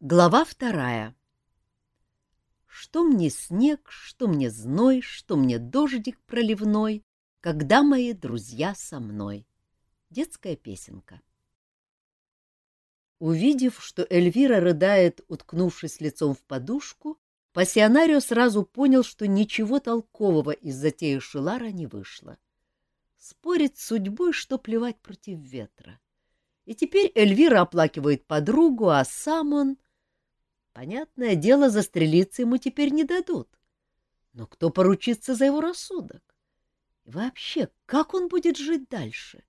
Глава вторая Что мне снег, что мне зной, что мне дождик проливной, когда мои друзья со мной. Детская песенка. Увидев, что Эльвира рыдает, уткнувшись лицом в подушку, пассионарио сразу понял, что ничего толкового из затеи Шилара не вышло. Спорить с судьбой, что плевать против ветра. И теперь Эльвира оплакивает подругу, а сам он... Понятное дело, застрелиться ему теперь не дадут. Но кто поручится за его рассудок? И вообще, как он будет жить дальше?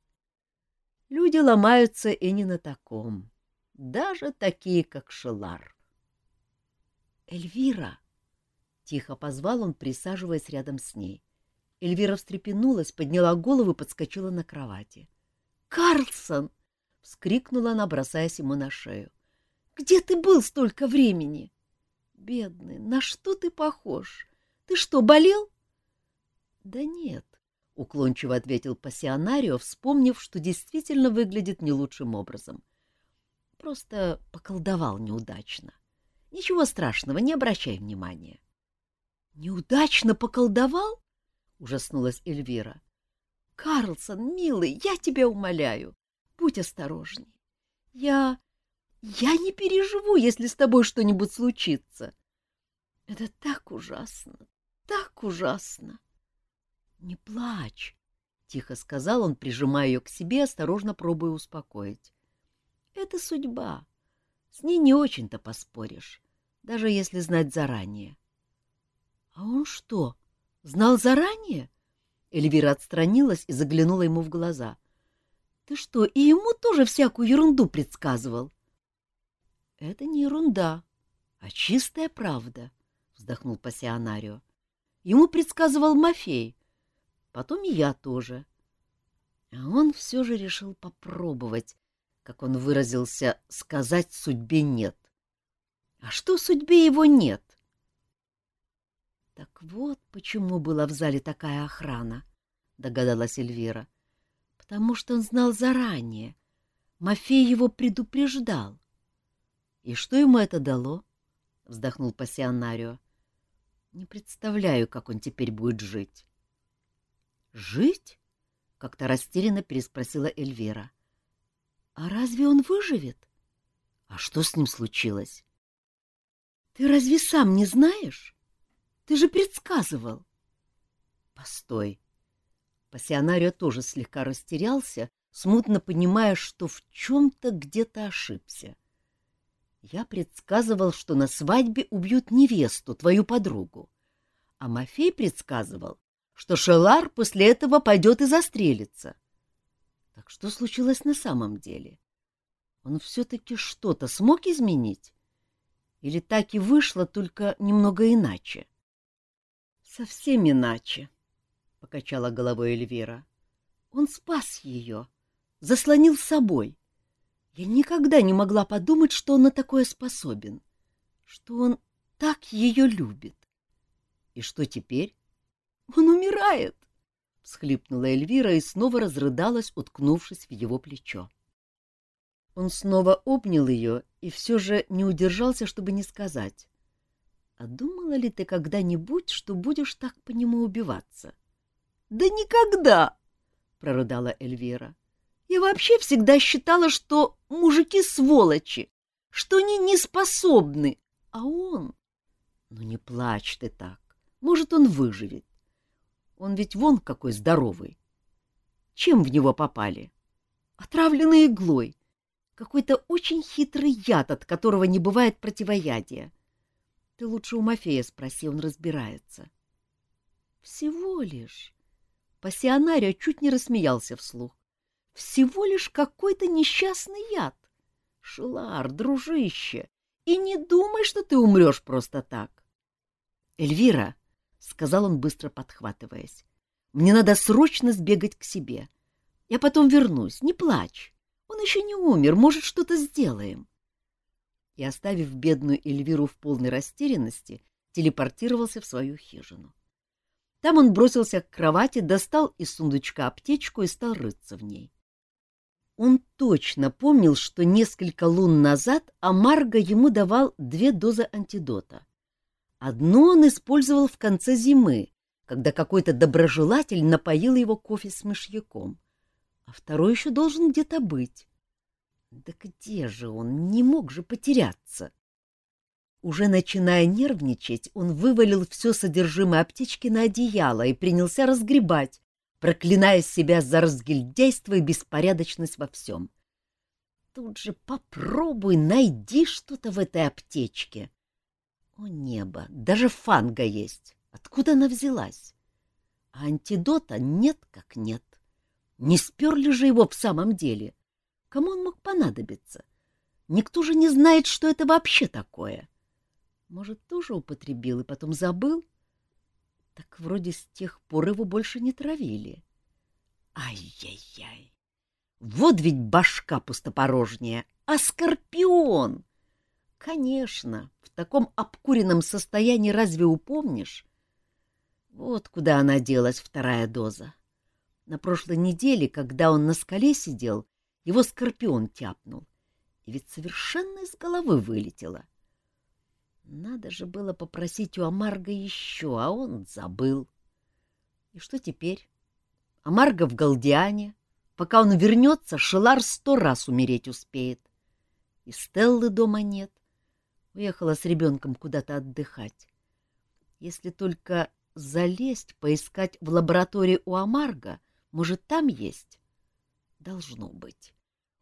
Люди ломаются и не на таком. Даже такие, как Шелар. «Эльвира!» — тихо позвал он, присаживаясь рядом с ней. Эльвира встрепенулась, подняла голову и подскочила на кровати. «Карлсон!» — вскрикнула она, бросаясь ему на шею. Где ты был столько времени? Бедный, на что ты похож? Ты что, болел? Да нет, уклончиво ответил пассионарио, вспомнив, что действительно выглядит не лучшим образом. Просто поколдовал неудачно. Ничего страшного, не обращай внимания. Неудачно поколдовал? ужаснулась Эльвира. Карлсон, милый, я тебя умоляю, будь осторожней. Я я не переживу, если с тобой что-нибудь случится. Это так ужасно, так ужасно. Не плачь, — тихо сказал он, прижимая ее к себе, осторожно пробуя успокоить. Это судьба. С ней не очень-то поспоришь, даже если знать заранее. — А он что, знал заранее? Эльвира отстранилась и заглянула ему в глаза. — Ты что, и ему тоже всякую ерунду предсказывал? — Это не ерунда, а чистая правда, — вздохнул пассионарио. Ему предсказывал Мафей, потом и я тоже. А он все же решил попробовать, как он выразился, сказать судьбе «нет». А что судьбе его нет? Так вот почему была в зале такая охрана, — догадалась Эльвира. Потому что он знал заранее. Мафей его предупреждал. И что ему это дало? — вздохнул пассионарио. — Не представляю, как он теперь будет жить. — Жить? — как-то растерянно переспросила Эльвира. — А разве он выживет? А что с ним случилось? — Ты разве сам не знаешь? Ты же предсказывал. — Постой. Пассионарио тоже слегка растерялся, смутно понимая, что в чем-то где-то ошибся. — я предсказывал, что на свадьбе убьют невесту, твою подругу. А Мафей предсказывал, что Шелар после этого пойдет и застрелится. Так что случилось на самом деле? Он все-таки что-то смог изменить? Или так и вышло, только немного иначе? — Совсем иначе, — покачала головой Эльвира. Он спас ее, заслонил собой. Я никогда не могла подумать, что он на такое способен, что он так ее любит. И что теперь? Он умирает! — всхлипнула Эльвира и снова разрыдалась, уткнувшись в его плечо. Он снова обнял ее и все же не удержался, чтобы не сказать. — А думала ли ты когда-нибудь, что будешь так по нему убиваться? — Да никогда! — прорыдала Эльвира. — я вообще всегда считала, что мужики сволочи, что они не способны, а он... Ну не плачь ты так, может, он выживет. Он ведь вон какой здоровый. Чем в него попали? Отравленной иглой. Какой-то очень хитрый яд, от которого не бывает противоядия. Ты лучше у Мафея спроси, он разбирается. Всего лишь. Пассионарио чуть не рассмеялся вслух. Всего лишь какой-то несчастный яд. Шилар, дружище, и не думай, что ты умрешь просто так. — Эльвира, — сказал он, быстро подхватываясь, — мне надо срочно сбегать к себе. Я потом вернусь, не плачь. Он еще не умер, может, что-то сделаем. И, оставив бедную Эльвиру в полной растерянности, телепортировался в свою хижину. Там он бросился к кровати, достал из сундучка аптечку и стал рыться в ней. Он точно помнил, что несколько лун назад Амарго ему давал две дозы антидота. Одну он использовал в конце зимы, когда какой-то доброжелатель напоил его кофе с мышьяком, а второй еще должен где-то быть. Да где же он? Не мог же потеряться. Уже начиная нервничать, он вывалил все содержимое аптечки на одеяло и принялся разгребать, проклиная себя за разгильдяйство и беспорядочность во всем. Тут же попробуй найди что-то в этой аптечке. О небо, даже фанга есть. Откуда она взялась? А антидота нет как нет. Не сперли же его в самом деле. Кому он мог понадобиться? Никто же не знает, что это вообще такое. Может, тоже употребил и потом забыл? Так вроде с тех пор его больше не травили. Ай-яй-яй! Вот ведь башка пустопорожняя, а скорпион! Конечно, в таком обкуренном состоянии разве упомнишь? Вот куда она делась, вторая доза. На прошлой неделе, когда он на скале сидел, его скорпион тяпнул. И ведь совершенно из головы вылетело. Надо же было попросить у Амарга еще, а он забыл. И что теперь? Амарго в Галдиане. Пока он вернется, Шелар сто раз умереть успеет. И Стеллы дома нет. Уехала с ребенком куда-то отдыхать. Если только залезть, поискать в лаборатории у Амарга, может, там есть? Должно быть.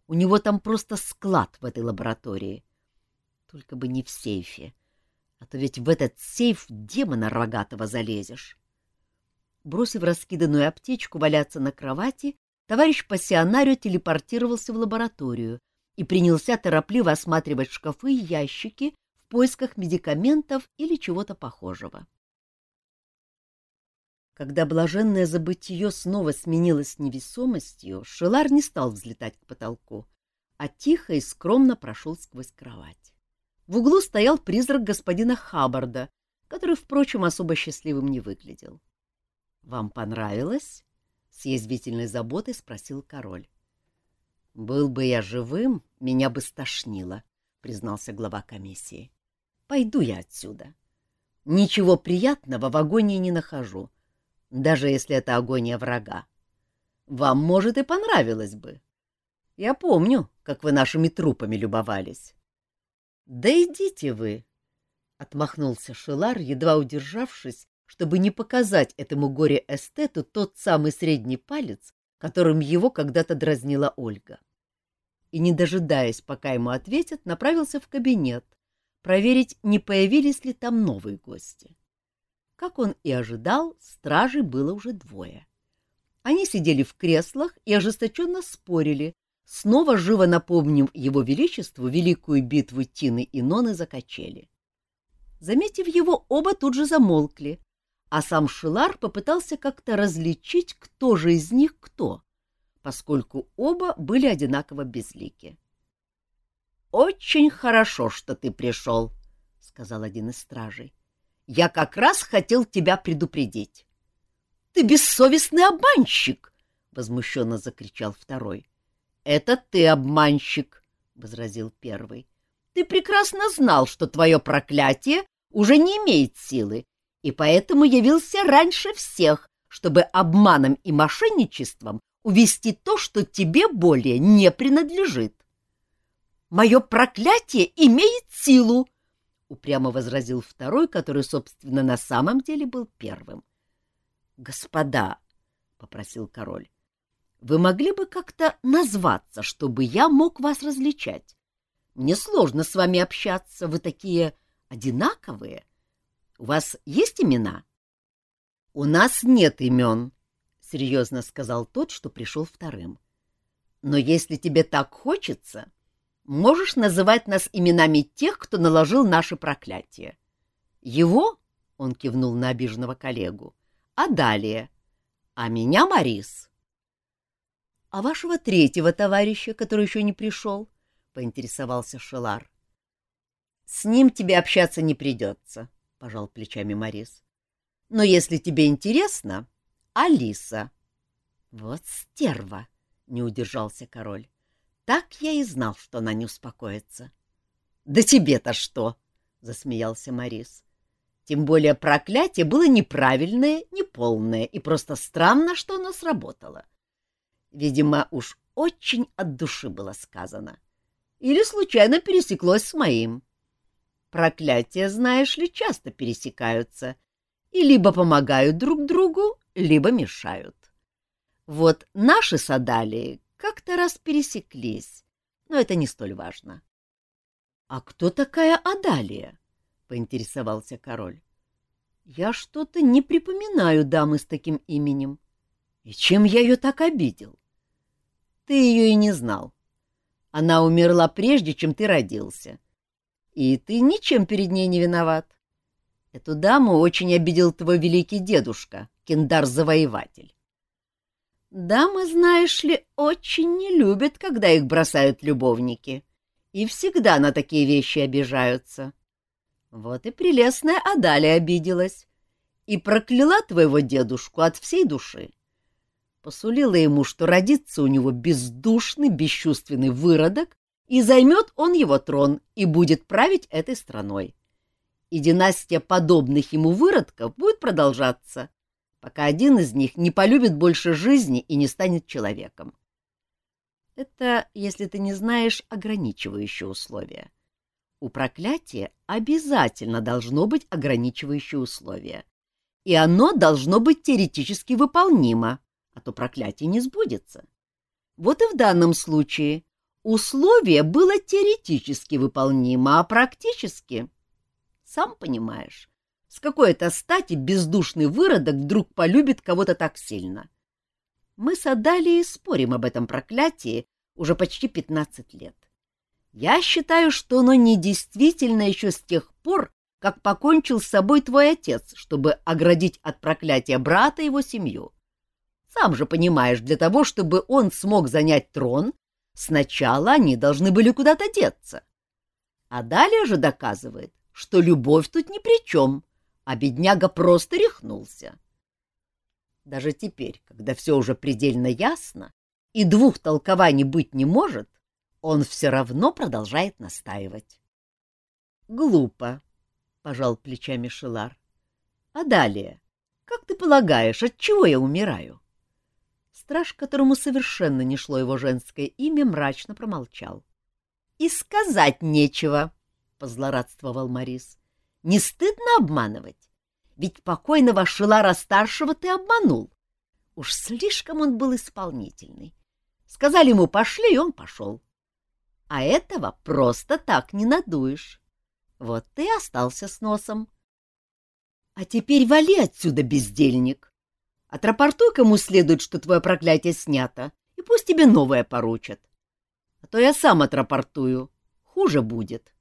У него там просто склад в этой лаборатории. Только бы не в сейфе. А то ведь в этот сейф демона рогатого залезешь. Бросив раскиданную аптечку валяться на кровати, товарищ пассионарио телепортировался в лабораторию и принялся торопливо осматривать шкафы и ящики в поисках медикаментов или чего-то похожего. Когда блаженное забытие снова сменилось невесомостью, Шелар не стал взлетать к потолку, а тихо и скромно прошел сквозь кровать. В углу стоял призрак господина Хаббарда, который, впрочем, особо счастливым не выглядел. — Вам понравилось? — с язвительной заботой спросил король. — Был бы я живым, меня бы стошнило, — признался глава комиссии. — Пойду я отсюда. Ничего приятного в агонии не нахожу, даже если это агония врага. Вам, может, и понравилось бы. Я помню, как вы нашими трупами любовались. — Да идите вы! — отмахнулся Шелар, едва удержавшись чтобы не показать этому горе-эстету тот самый средний палец, которым его когда-то дразнила Ольга. И, не дожидаясь, пока ему ответят, направился в кабинет, проверить, не появились ли там новые гости. Как он и ожидал, стражей было уже двое. Они сидели в креслах и ожесточенно спорили, снова живо напомнив его величеству великую битву Тины и Ноны за качели. Заметив его, оба тут же замолкли, а сам Шилар попытался как-то различить, кто же из них кто, поскольку оба были одинаково безлики. — Очень хорошо, что ты пришел, — сказал один из стражей. — Я как раз хотел тебя предупредить. — Ты бессовестный обманщик! — возмущенно закричал второй. — Это ты обманщик, — возразил первый. — Ты прекрасно знал, что твое проклятие уже не имеет силы, и поэтому явился раньше всех, чтобы обманом и мошенничеством увести то, что тебе более не принадлежит. «Мое проклятие имеет силу!» — упрямо возразил второй, который, собственно, на самом деле был первым. «Господа», — попросил король, — «вы могли бы как-то назваться, чтобы я мог вас различать? Мне сложно с вами общаться, вы такие одинаковые». У вас есть имена? — У нас нет имен, — серьезно сказал тот, что пришел вторым. — Но если тебе так хочется, можешь называть нас именами тех, кто наложил наше проклятие. Его, — он кивнул на обиженного коллегу, — а далее, а меня Марис. — А вашего третьего товарища, который еще не пришел? — поинтересовался Шелар. — С ним тебе общаться не придется, пожал плечами Морис. Но если тебе интересно, Алиса. Вот стерва, не удержался король. Так я и знал, что она не успокоится. — Да тебе-то что? — засмеялся Морис. Тем более проклятие было неправильное, неполное, и просто странно, что оно сработало. Видимо, уж очень от души было сказано. Или случайно пересеклось с моим. Проклятия, знаешь ли, часто пересекаются и либо помогают друг другу, либо мешают. Вот наши с Адалией как-то раз пересеклись, но это не столь важно. — А кто такая Адалия? — поинтересовался король. — Я что-то не припоминаю дамы с таким именем. И чем я ее так обидел? Ты ее и не знал. Она умерла прежде, чем ты родился. И ты ничем перед ней не виноват. Эту даму очень обидел твой великий дедушка, Кендар-завоеватель. Дамы, знаешь ли, очень не любят, когда их бросают любовники, и всегда на такие вещи обижаются. Вот и прелестная Адалия обиделась и прокляла твоего дедушку от всей души. Посулила ему, что родится у него бездушный, бесчувственный выродок, и займет он его трон и будет править этой страной и династия подобных ему выродков будет продолжаться, пока один из них не полюбит больше жизни и не станет человеком. Это, если ты не знаешь, ограничивающее условие. У проклятия обязательно должно быть ограничивающее условие, и оно должно быть теоретически выполнимо, а то проклятие не сбудется. Вот и в данном случае условие было теоретически выполнимо, а практически сам понимаешь, с какой-то стати бездушный выродок вдруг полюбит кого-то так сильно. Мы с Адалией спорим об этом проклятии уже почти пятнадцать лет. Я считаю, что оно недействительно еще с тех пор, как покончил с собой твой отец, чтобы оградить от проклятия брата его семью. Сам же понимаешь, для того, чтобы он смог занять трон, сначала они должны были куда-то деться. А далее же доказывает, что любовь тут ни при чем, а бедняга просто рехнулся. Даже теперь, когда все уже предельно ясно и двух толкований быть не может, он все равно продолжает настаивать. — Глупо, — пожал плечами Шилар. — А далее, как ты полагаешь, от чего я умираю? Страж, которому совершенно не шло его женское имя, мрачно промолчал. — И сказать нечего, позлорадствовал Морис. Не стыдно обманывать? Ведь покойного Шилара-старшего ты обманул. Уж слишком он был исполнительный. Сказали ему «пошли», и он пошел. А этого просто так не надуешь. Вот ты остался с носом. А теперь вали отсюда, бездельник. Отрапортуй кому следует, что твое проклятие снято, и пусть тебе новое поручат. А то я сам отрапортую. Хуже будет.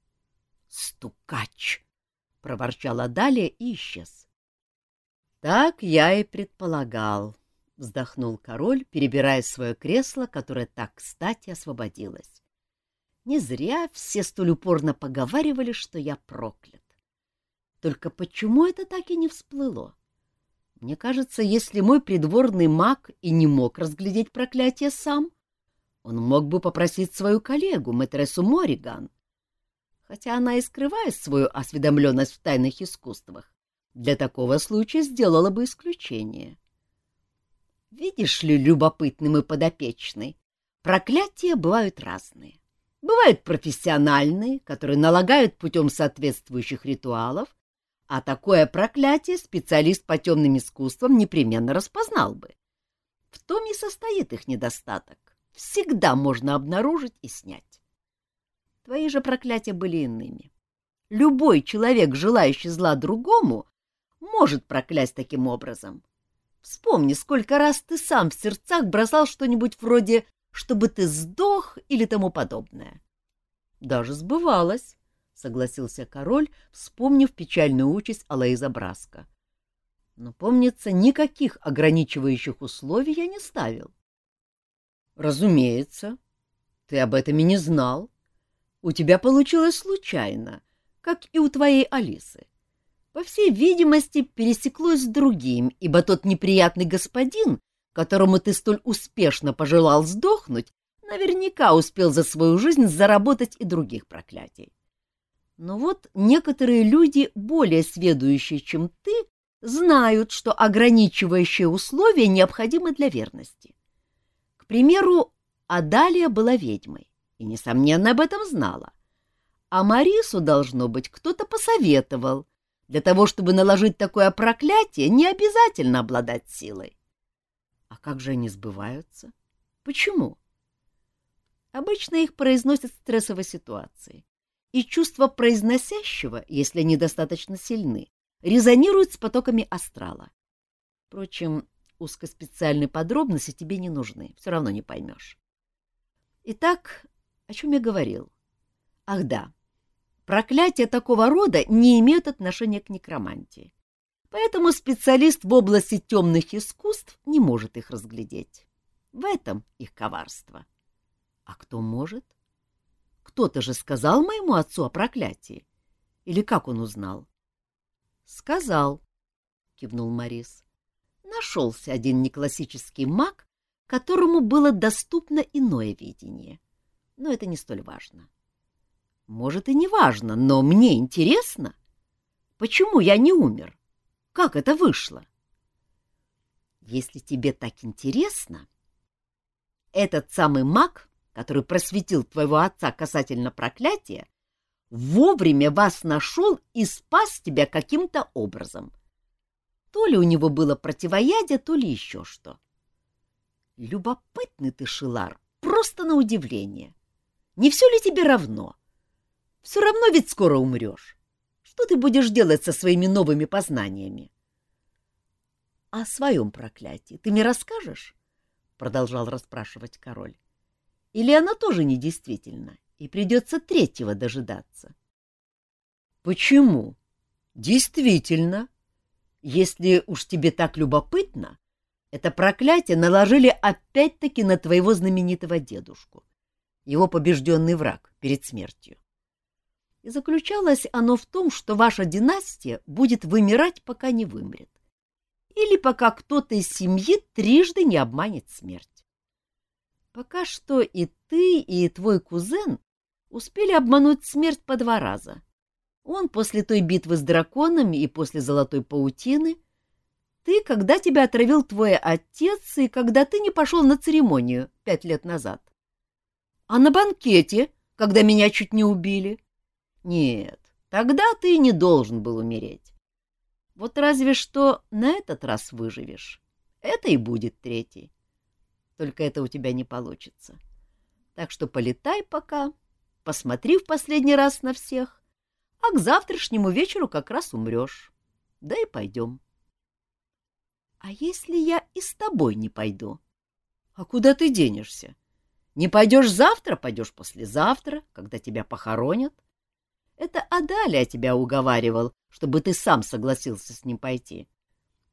Стукач! — проворчала Далия и исчез. — Так я и предполагал, — вздохнул король, перебирая свое кресло, которое так кстати освободилось. Не зря все столь упорно поговаривали, что я проклят. Только почему это так и не всплыло? Мне кажется, если мой придворный маг и не мог разглядеть проклятие сам, он мог бы попросить свою коллегу, мэтрессу Мориган, хотя она и скрывает свою осведомленность в тайных искусствах, для такого случая сделала бы исключение. Видишь ли, любопытный мой подопечный, проклятия бывают разные. Бывают профессиональные, которые налагают путем соответствующих ритуалов, а такое проклятие специалист по темным искусствам непременно распознал бы. В том и состоит их недостаток. Всегда можно обнаружить и снять. Твои же проклятия были иными. Любой человек, желающий зла другому, может проклясть таким образом. Вспомни, сколько раз ты сам в сердцах бросал что-нибудь вроде «чтобы ты сдох» или тому подобное. Даже сбывалось, — согласился король, вспомнив печальную участь Алаиза Браска. Но, помнится, никаких ограничивающих условий я не ставил. — Разумеется, ты об этом и не знал, у тебя получилось случайно, как и у твоей Алисы. По всей видимости, пересеклось с другим, ибо тот неприятный господин, которому ты столь успешно пожелал сдохнуть, Наверняка успел за свою жизнь заработать и других проклятий. Но вот некоторые люди, более сведущие, чем ты, знают, что ограничивающие условия необходимы для верности. К примеру, Адалия была ведьмой и, несомненно, об этом знала. А Марису, должно быть, кто-то посоветовал. Для того, чтобы наложить такое проклятие, не обязательно обладать силой. А как же они сбываются? Почему? Обычно их произносят в стрессовой ситуации. И чувства произносящего, если они достаточно сильны, резонируют с потоками астрала. Впрочем, узкоспециальные подробности тебе не нужны, все равно не поймешь. Итак, о чем я говорил? Ах да, проклятия такого рода не имеют отношения к некромантии. Поэтому специалист в области темных искусств не может их разглядеть. В этом их коварство. А кто может? Кто-то же сказал моему отцу о проклятии. Или как он узнал? — Сказал, — кивнул Морис. Нашелся один неклассический маг, которому было доступно иное видение. Но это не столь важно. Может, и не важно, но мне интересно. Почему я не умер? Как это вышло? Если тебе так интересно, этот самый маг который просветил твоего отца касательно проклятия, вовремя вас нашел и спас тебя каким-то образом. То ли у него было противоядие, то ли еще что. Любопытный ты, Шилар, просто на удивление. Не все ли тебе равно? Все равно ведь скоро умрешь. Что ты будешь делать со своими новыми познаниями? — О своем проклятии ты мне расскажешь? — продолжал расспрашивать король. Или она тоже недействительна, и придется третьего дожидаться? — Почему? Действительно. Если уж тебе так любопытно, это проклятие наложили опять-таки на твоего знаменитого дедушку, его побежденный враг перед смертью. И заключалось оно в том, что ваша династия будет вымирать, пока не вымрет. Или пока кто-то из семьи трижды не обманет смерть. Пока что и ты, и твой кузен успели обмануть смерть по два раза. Он после той битвы с драконами и после золотой паутины. Ты, когда тебя отравил твой отец, и когда ты не пошел на церемонию пять лет назад. А на банкете, когда меня чуть не убили. Нет, тогда ты не должен был умереть. Вот разве что на этот раз выживешь. Это и будет третий. Только это у тебя не получится. Так что полетай пока, посмотри в последний раз на всех, а к завтрашнему вечеру как раз умрешь. Да и пойдем. — А если я и с тобой не пойду? — А куда ты денешься? Не пойдешь завтра, пойдешь послезавтра, когда тебя похоронят. Это Адалия тебя уговаривал, чтобы ты сам согласился с ним пойти.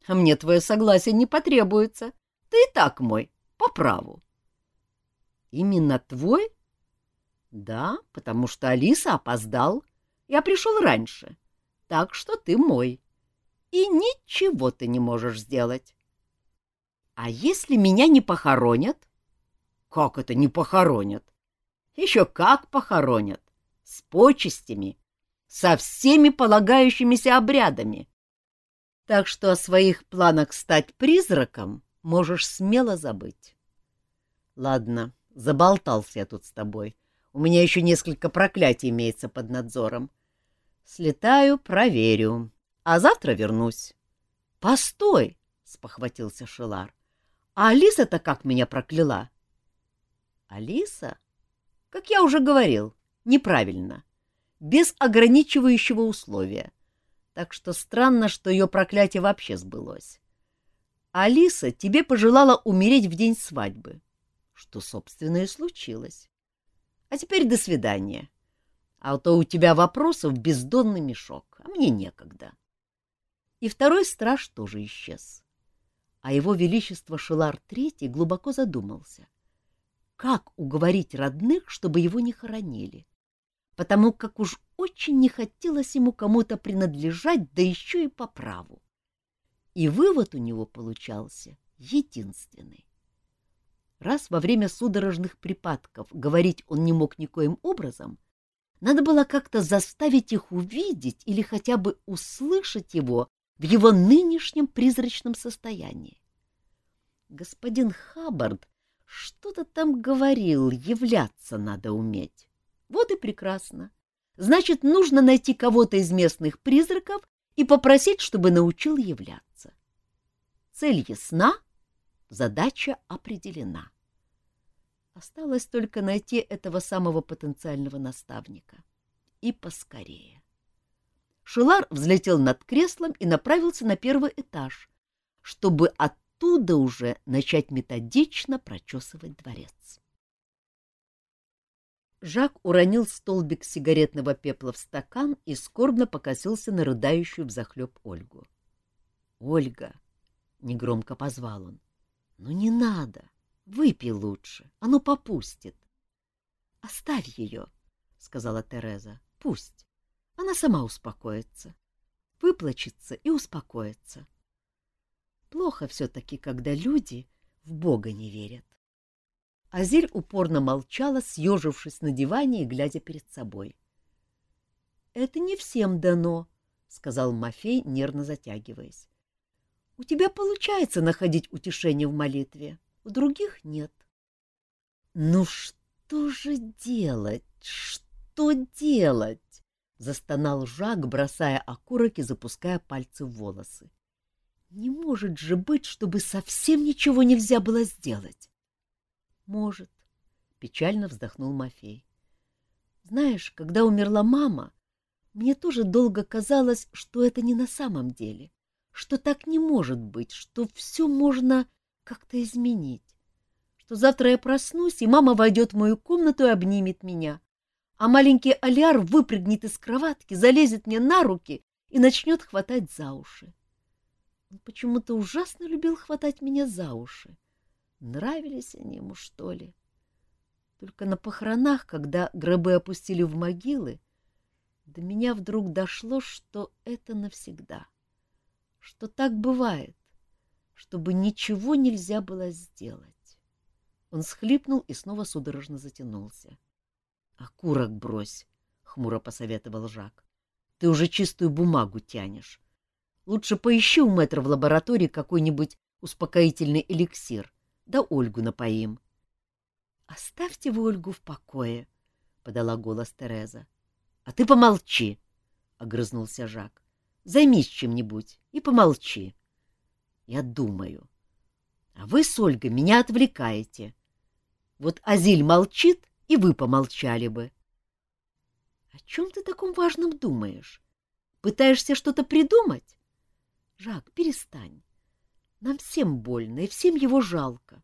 А мне твое согласие не потребуется. Ты и так мой, по праву. Именно твой? Да, потому что Алиса опоздал. Я пришел раньше. Так что ты мой. И ничего ты не можешь сделать. А если меня не похоронят? Как это не похоронят? Еще как похоронят. С почестями, со всеми полагающимися обрядами. Так что о своих планах стать призраком можешь смело забыть. Ладно, заболтался я тут с тобой. У меня еще несколько проклятий имеется под надзором. Слетаю, проверю, а завтра вернусь. — Постой! — спохватился Шилар. — А Алиса-то как меня прокляла? — Алиса? Как я уже говорил, неправильно. Без ограничивающего условия. Так что странно, что ее проклятие вообще сбылось. Алиса тебе пожелала умереть в день свадьбы, что, собственно, и случилось. А теперь до свидания. А то у тебя вопросов бездонный мешок, а мне некогда. И второй страж тоже исчез. А его величество Шелар Третий глубоко задумался. Как уговорить родных, чтобы его не хоронили? Потому как уж очень не хотелось ему кому-то принадлежать, да еще и по праву. И вывод у него получался единственный. Раз во время судорожных припадков говорить он не мог никоим образом, надо было как-то заставить их увидеть или хотя бы услышать его в его нынешнем призрачном состоянии. Господин Хаббард что-то там говорил, являться надо уметь. Вот и прекрасно. Значит, нужно найти кого-то из местных призраков и попросить, чтобы научил являться. Цель ясна, задача определена. Осталось только найти этого самого потенциального наставника. И поскорее. Шилар взлетел над креслом и направился на первый этаж, чтобы оттуда уже начать методично прочесывать дворец. Жак уронил столбик сигаретного пепла в стакан и скорбно покосился на рыдающую взахлеб Ольгу. — Ольга! — негромко позвал он. — Ну не надо! Выпей лучше, оно попустит. — Оставь ее, — сказала Тереза. — Пусть. Она сама успокоится. Выплачется и успокоится. Плохо все-таки, когда люди в Бога не верят. Азиль упорно молчала, съежившись на диване и глядя перед собой. — Это не всем дано, — сказал Мафей, нервно затягиваясь. — У тебя получается находить утешение в молитве, у других нет. — Ну что же делать? Что делать? — застонал Жак, бросая окурок и запуская пальцы в волосы. — Не может же быть, чтобы совсем ничего нельзя было сделать. Может, печально вздохнул Мафей. Знаешь, когда умерла мама, мне тоже долго казалось, что это не на самом деле, что так не может быть, что все можно как-то изменить, что завтра я проснусь, и мама войдет в мою комнату и обнимет меня, а маленький Аляр выпрыгнет из кроватки, залезет мне на руки и начнет хватать за уши. Он почему-то ужасно любил хватать меня за уши. Нравились они ему, что ли? Только на похоронах, когда гробы опустили в могилы, до меня вдруг дошло, что это навсегда, что так бывает, чтобы ничего нельзя было сделать. Он схлипнул и снова судорожно затянулся. — Окурок брось, — хмуро посоветовал Жак. — Ты уже чистую бумагу тянешь. Лучше поищи у мэтра в лаборатории какой-нибудь успокоительный эликсир — да Ольгу напоим. — Оставьте вы Ольгу в покое, — подала голос Тереза. — А ты помолчи, — огрызнулся Жак. — Займись чем-нибудь и помолчи. Я думаю. А вы с Ольгой меня отвлекаете. Вот Азиль молчит, и вы помолчали бы. — О чем ты таком важном думаешь? Пытаешься что-то придумать? Жак, перестань. Нам всем больно, и всем его жалко.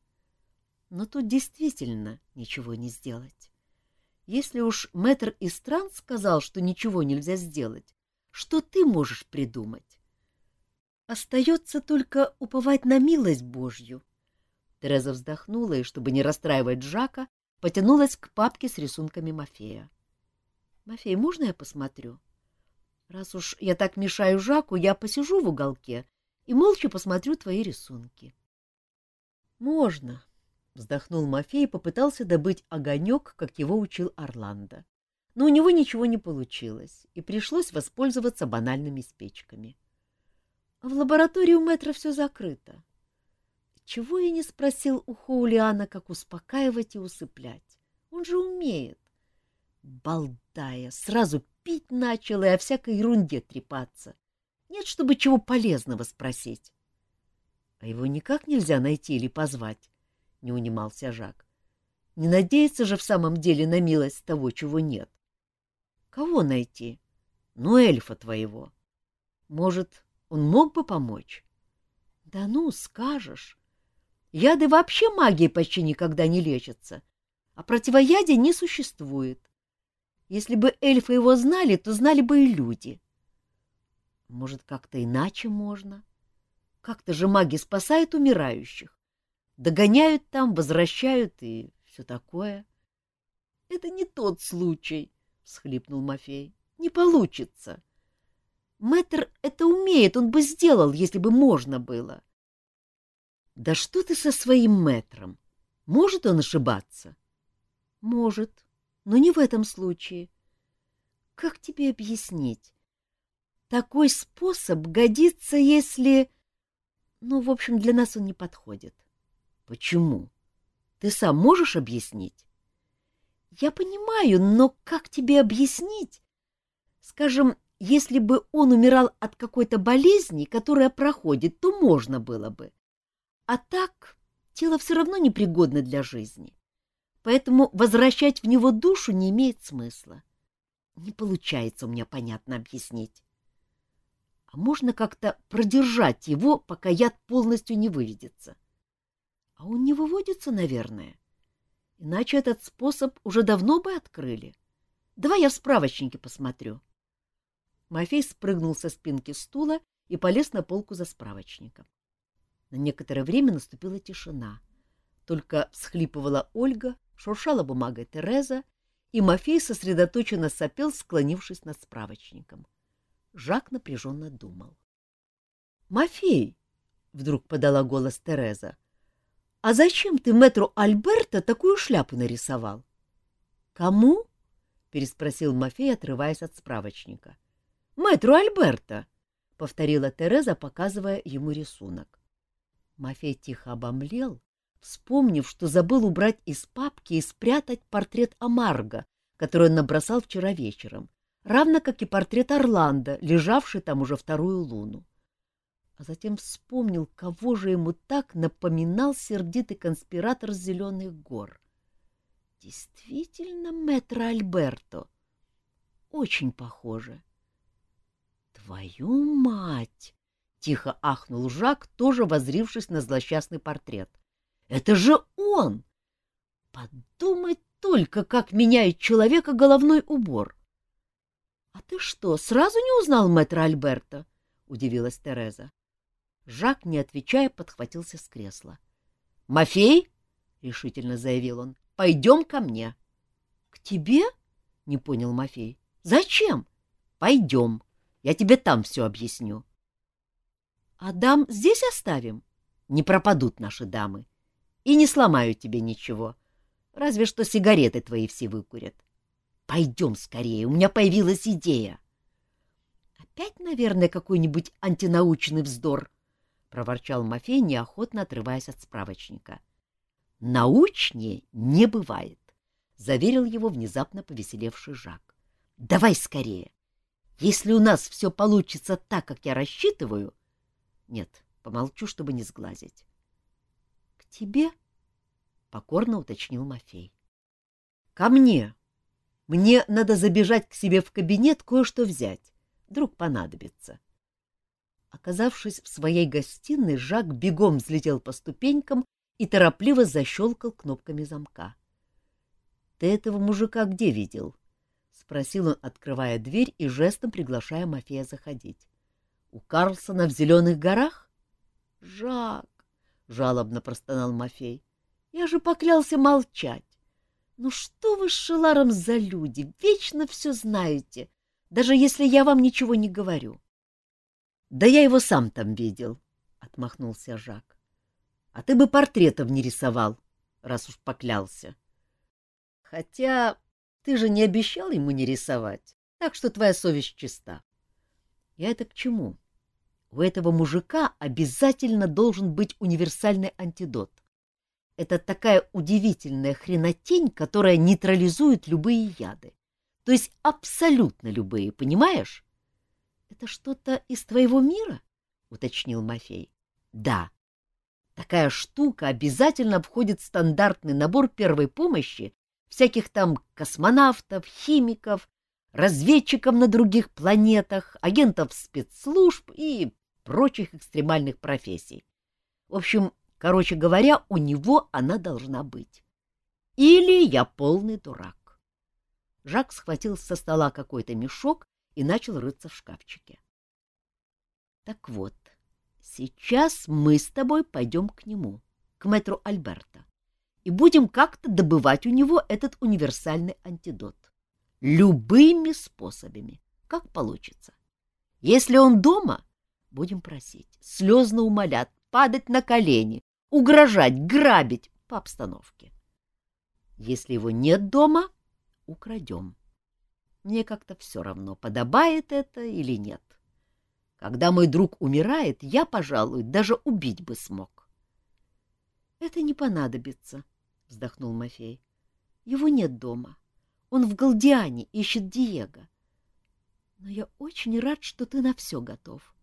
Но тут действительно ничего не сделать. Если уж мэтр Истран сказал, что ничего нельзя сделать, что ты можешь придумать? Остается только уповать на милость Божью. Тереза вздохнула и, чтобы не расстраивать Жака, потянулась к папке с рисунками Мафея. — Мафей, можно я посмотрю? Раз уж я так мешаю Жаку, я посижу в уголке и молча посмотрю твои рисунки. — Можно, — вздохнул Мафей и попытался добыть огонек, как его учил Орландо. Но у него ничего не получилось, и пришлось воспользоваться банальными спичками. А в лаборатории у мэтра все закрыто. Чего я не спросил у Хоулиана, как успокаивать и усыплять? Он же умеет. Балдая, сразу пить начал и о всякой ерунде трепаться. Нет, чтобы чего полезного спросить. — А его никак нельзя найти или позвать, — не унимался Жак. — Не надеется же в самом деле на милость того, чего нет. — Кого найти? — Ну, эльфа твоего. Может, он мог бы помочь? — Да ну, скажешь. Яды вообще магией почти никогда не лечатся, а противоядия не существует. Если бы эльфы его знали, то знали бы и люди. — может, как-то иначе можно? Как-то же маги спасают умирающих. Догоняют там, возвращают и все такое. — Это не тот случай, — всхлипнул Мафей. — Не получится. Мэтр это умеет, он бы сделал, если бы можно было. — Да что ты со своим мэтром? Может он ошибаться? Может, но не в этом случае. Как тебе объяснить? Такой способ годится, если... Ну, в общем, для нас он не подходит. Почему? Ты сам можешь объяснить? Я понимаю, но как тебе объяснить? Скажем, если бы он умирал от какой-то болезни, которая проходит, то можно было бы. А так тело все равно непригодно для жизни. Поэтому возвращать в него душу не имеет смысла. Не получается у меня понятно объяснить. А можно как-то продержать его, пока яд полностью не выведется? А он не выводится, наверное. Иначе этот способ уже давно бы открыли. Давай я в справочнике посмотрю. Мафей спрыгнул со спинки стула и полез на полку за справочником. На некоторое время наступила тишина. Только всхлипывала Ольга, шуршала бумагой Тереза, и Мафей сосредоточенно сопел, склонившись над справочником. Жак напряженно думал. — Мафей! — вдруг подала голос Тереза. — А зачем ты мэтру Альберта такую шляпу нарисовал? — Кому? — переспросил Мафей, отрываясь от справочника. — Мэтру Альберта, — повторила Тереза, показывая ему рисунок. Мафей тихо обомлел, вспомнив, что забыл убрать из папки и спрятать портрет Амарго, который он набросал вчера вечером, равно как и портрет Орландо, лежавший там уже вторую луну. А затем вспомнил, кого же ему так напоминал сердитый конспиратор зеленых гор. Действительно, мэтр Альберто. Очень похоже. «Твою мать!» — тихо ахнул Жак, тоже возрившись на злосчастный портрет. «Это же он! Подумай только, как меняет человека головной убор!» «А ты что, сразу не узнал мэтра Альберта?» — удивилась Тереза. Жак, не отвечая, подхватился с кресла. «Мафей!» — решительно заявил он. «Пойдем ко мне». «К тебе?» — не понял Мафей. «Зачем?» «Пойдем», я тебе там все объясню. — А дам здесь оставим? Не пропадут наши дамы. И не сломаю тебе ничего. Разве что сигареты твои все выкурят. Пойдем скорее, у меня появилась идея. — Опять, наверное, какой-нибудь антинаучный вздор, — проворчал Мафей, неохотно отрываясь от справочника. — Научнее не бывает, — заверил его внезапно повеселевший Жак. — Давай скорее. Если у нас все получится так, как я рассчитываю... Нет, помолчу, чтобы не сглазить. — К тебе? — покорно уточнил Мафей. — Ко мне. Мне надо забежать к себе в кабинет кое-что взять. Вдруг понадобится. Оказавшись в своей гостиной, Жак бегом взлетел по ступенькам и торопливо защелкал кнопками замка. — Ты этого мужика где видел? спросил он, открывая дверь и жестом приглашая Мафея заходить. — У Карлсона в Зеленых горах? — Жак! — жалобно простонал Мафей. — Я же поклялся молчать. Ну что вы с Шеларом за люди? Вечно все знаете, даже если я вам ничего не говорю. — Да я его сам там видел, — отмахнулся Жак. — А ты бы портретов не рисовал, раз уж поклялся. Хотя ты же не обещал ему не рисовать, так что твоя совесть чиста. Я это к чему? У этого мужика обязательно должен быть универсальный антидот. Это такая удивительная хренотень, которая нейтрализует любые яды. То есть абсолютно любые, понимаешь? — Это что-то из твоего мира? — уточнил Мафей. — Да. Такая штука обязательно входит в стандартный набор первой помощи всяких там космонавтов, химиков, разведчиков на других планетах, агентов спецслужб и прочих экстремальных профессий. В общем, короче говоря, у него она должна быть. Или я полный дурак. Жак схватил со стола какой-то мешок и начал рыться в шкафчике. Так вот, сейчас мы с тобой пойдем к нему, к мэтру Альберта и будем как-то добывать у него этот универсальный антидот. Любыми способами, как получится. Если он дома, будем просить, слезно умолять, падать на колени, угрожать, грабить, по обстановке. Если его нет дома, украдем. Мне как-то все равно, подобает это или нет. Когда мой друг умирает, я, пожалуй, даже убить бы смог. — Это не понадобится, — вздохнул Мафей. — Его нет дома. Он в Галдиане ищет Диего. Но я очень рад, что ты на все готов,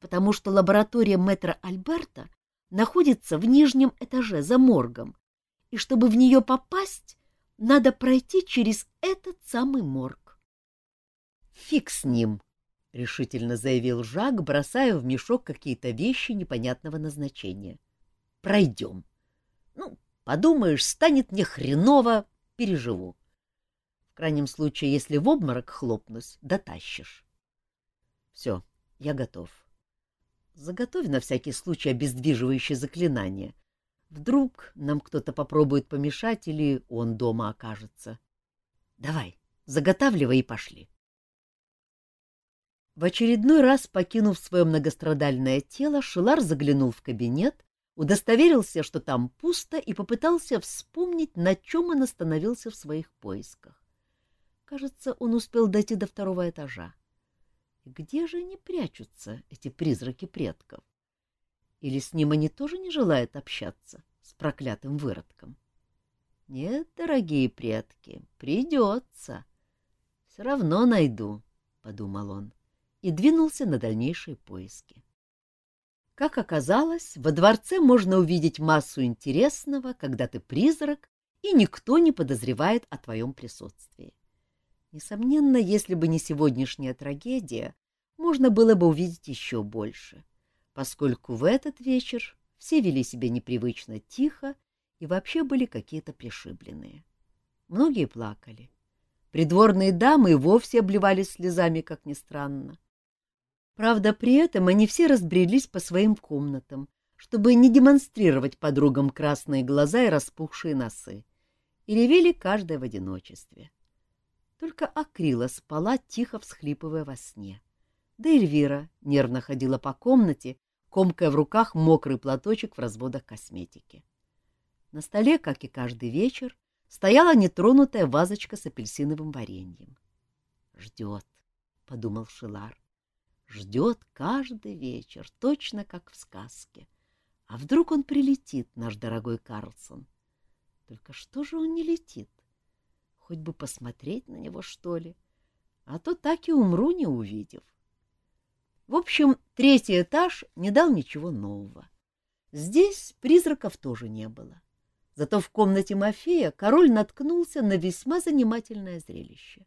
потому что лаборатория мэтра Альберта находится в нижнем этаже за моргом, и чтобы в нее попасть, надо пройти через этот самый морг. — Фиг с ним! — решительно заявил Жак, бросая в мешок какие-то вещи непонятного назначения. — Пройдем. Ну, подумаешь, станет мне хреново, переживу. В крайнем случае, если в обморок хлопнусь, дотащишь. Все, я готов. Заготовь на всякий случай обездвиживающее заклинание. Вдруг нам кто-то попробует помешать или он дома окажется. Давай, заготавливай и пошли. В очередной раз, покинув свое многострадальное тело, Шилар заглянул в кабинет, удостоверился, что там пусто, и попытался вспомнить, на чем он остановился в своих поисках. Кажется, он успел дойти до второго этажа. Где же они прячутся, эти призраки предков? Или с ним они тоже не желают общаться, с проклятым выродком? Нет, дорогие предки, придется. Все равно найду, — подумал он, и двинулся на дальнейшие поиски. Как оказалось, во дворце можно увидеть массу интересного, когда ты призрак, и никто не подозревает о твоем присутствии. Несомненно, если бы не сегодняшняя трагедия, можно было бы увидеть еще больше, поскольку в этот вечер все вели себя непривычно тихо и вообще были какие-то пришибленные. Многие плакали. Придворные дамы и вовсе обливались слезами, как ни странно. Правда, при этом они все разбрелись по своим комнатам, чтобы не демонстрировать подругам красные глаза и распухшие носы, и ревели каждая в одиночестве. Только Акрила спала, тихо всхлипывая во сне. Да Эльвира нервно ходила по комнате, комкая в руках мокрый платочек в разводах косметики. На столе, как и каждый вечер, стояла нетронутая вазочка с апельсиновым вареньем. «Ждет», — подумал Шилар, — «ждет каждый вечер, точно как в сказке. А вдруг он прилетит, наш дорогой Карлсон? Только что же он не летит? Хоть бы посмотреть на него, что ли. А то так и умру, не увидев. В общем, третий этаж не дал ничего нового. Здесь призраков тоже не было. Зато в комнате Мафея король наткнулся на весьма занимательное зрелище.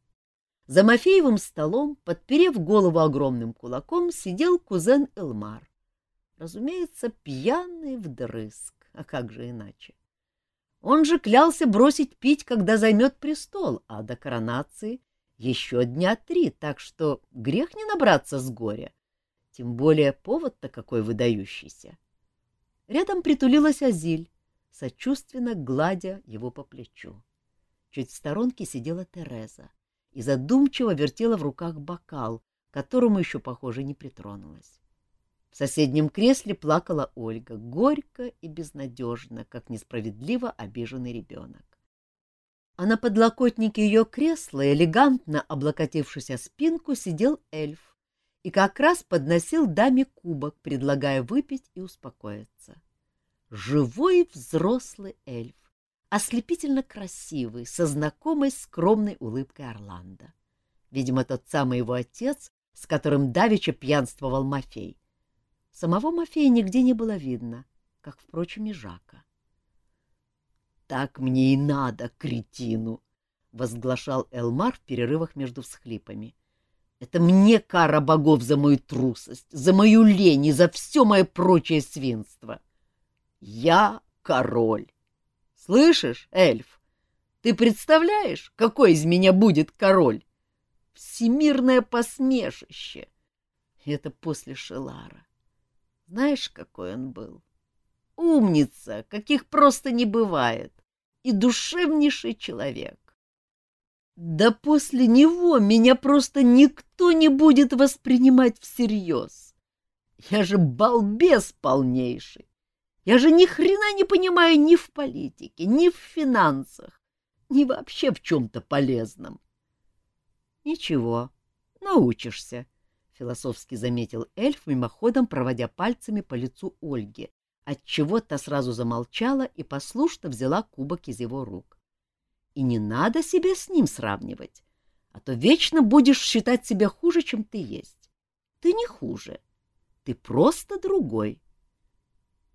За Мафеевым столом, подперев голову огромным кулаком, сидел кузен Элмар. Разумеется, пьяный вдрызг, а как же иначе? Он же клялся бросить пить, когда займет престол, а до коронации еще дня три, так что грех не набраться с горя. Тем более повод-то какой выдающийся. Рядом притулилась Азиль, сочувственно гладя его по плечу. Чуть в сторонке сидела Тереза и задумчиво вертела в руках бокал, которому еще, похоже, не притронулась. В соседнем кресле плакала Ольга, горько и безнадежно, как несправедливо обиженный ребенок. А на подлокотнике ее кресла, элегантно облокотившись о спинку, сидел эльф и как раз подносил даме кубок, предлагая выпить и успокоиться. Живой взрослый эльф, ослепительно красивый, со знакомой скромной улыбкой Орландо. Видимо, тот самый его отец, с которым давеча пьянствовал Мафей, Самого Мафея нигде не было видно, как, впрочем, и Жака. — Так мне и надо, кретину! — возглашал Элмар в перерывах между всхлипами. — Это мне кара богов за мою трусость, за мою лень и за все мое прочее свинство. Я король. Слышишь, эльф, ты представляешь, какой из меня будет король? Всемирное посмешище. Это после Шелара. Знаешь, какой он был? Умница, каких просто не бывает, и душевнейший человек. Да после него меня просто никто не будет воспринимать всерьез. Я же балбес полнейший. Я же ни хрена не понимаю ни в политике, ни в финансах, ни вообще в чем-то полезном. — Ничего, научишься, — философски заметил эльф, мимоходом проводя пальцами по лицу Ольги, отчего та сразу замолчала и послушно взяла кубок из его рук. И не надо себя с ним сравнивать, а то вечно будешь считать себя хуже, чем ты есть. Ты не хуже, ты просто другой.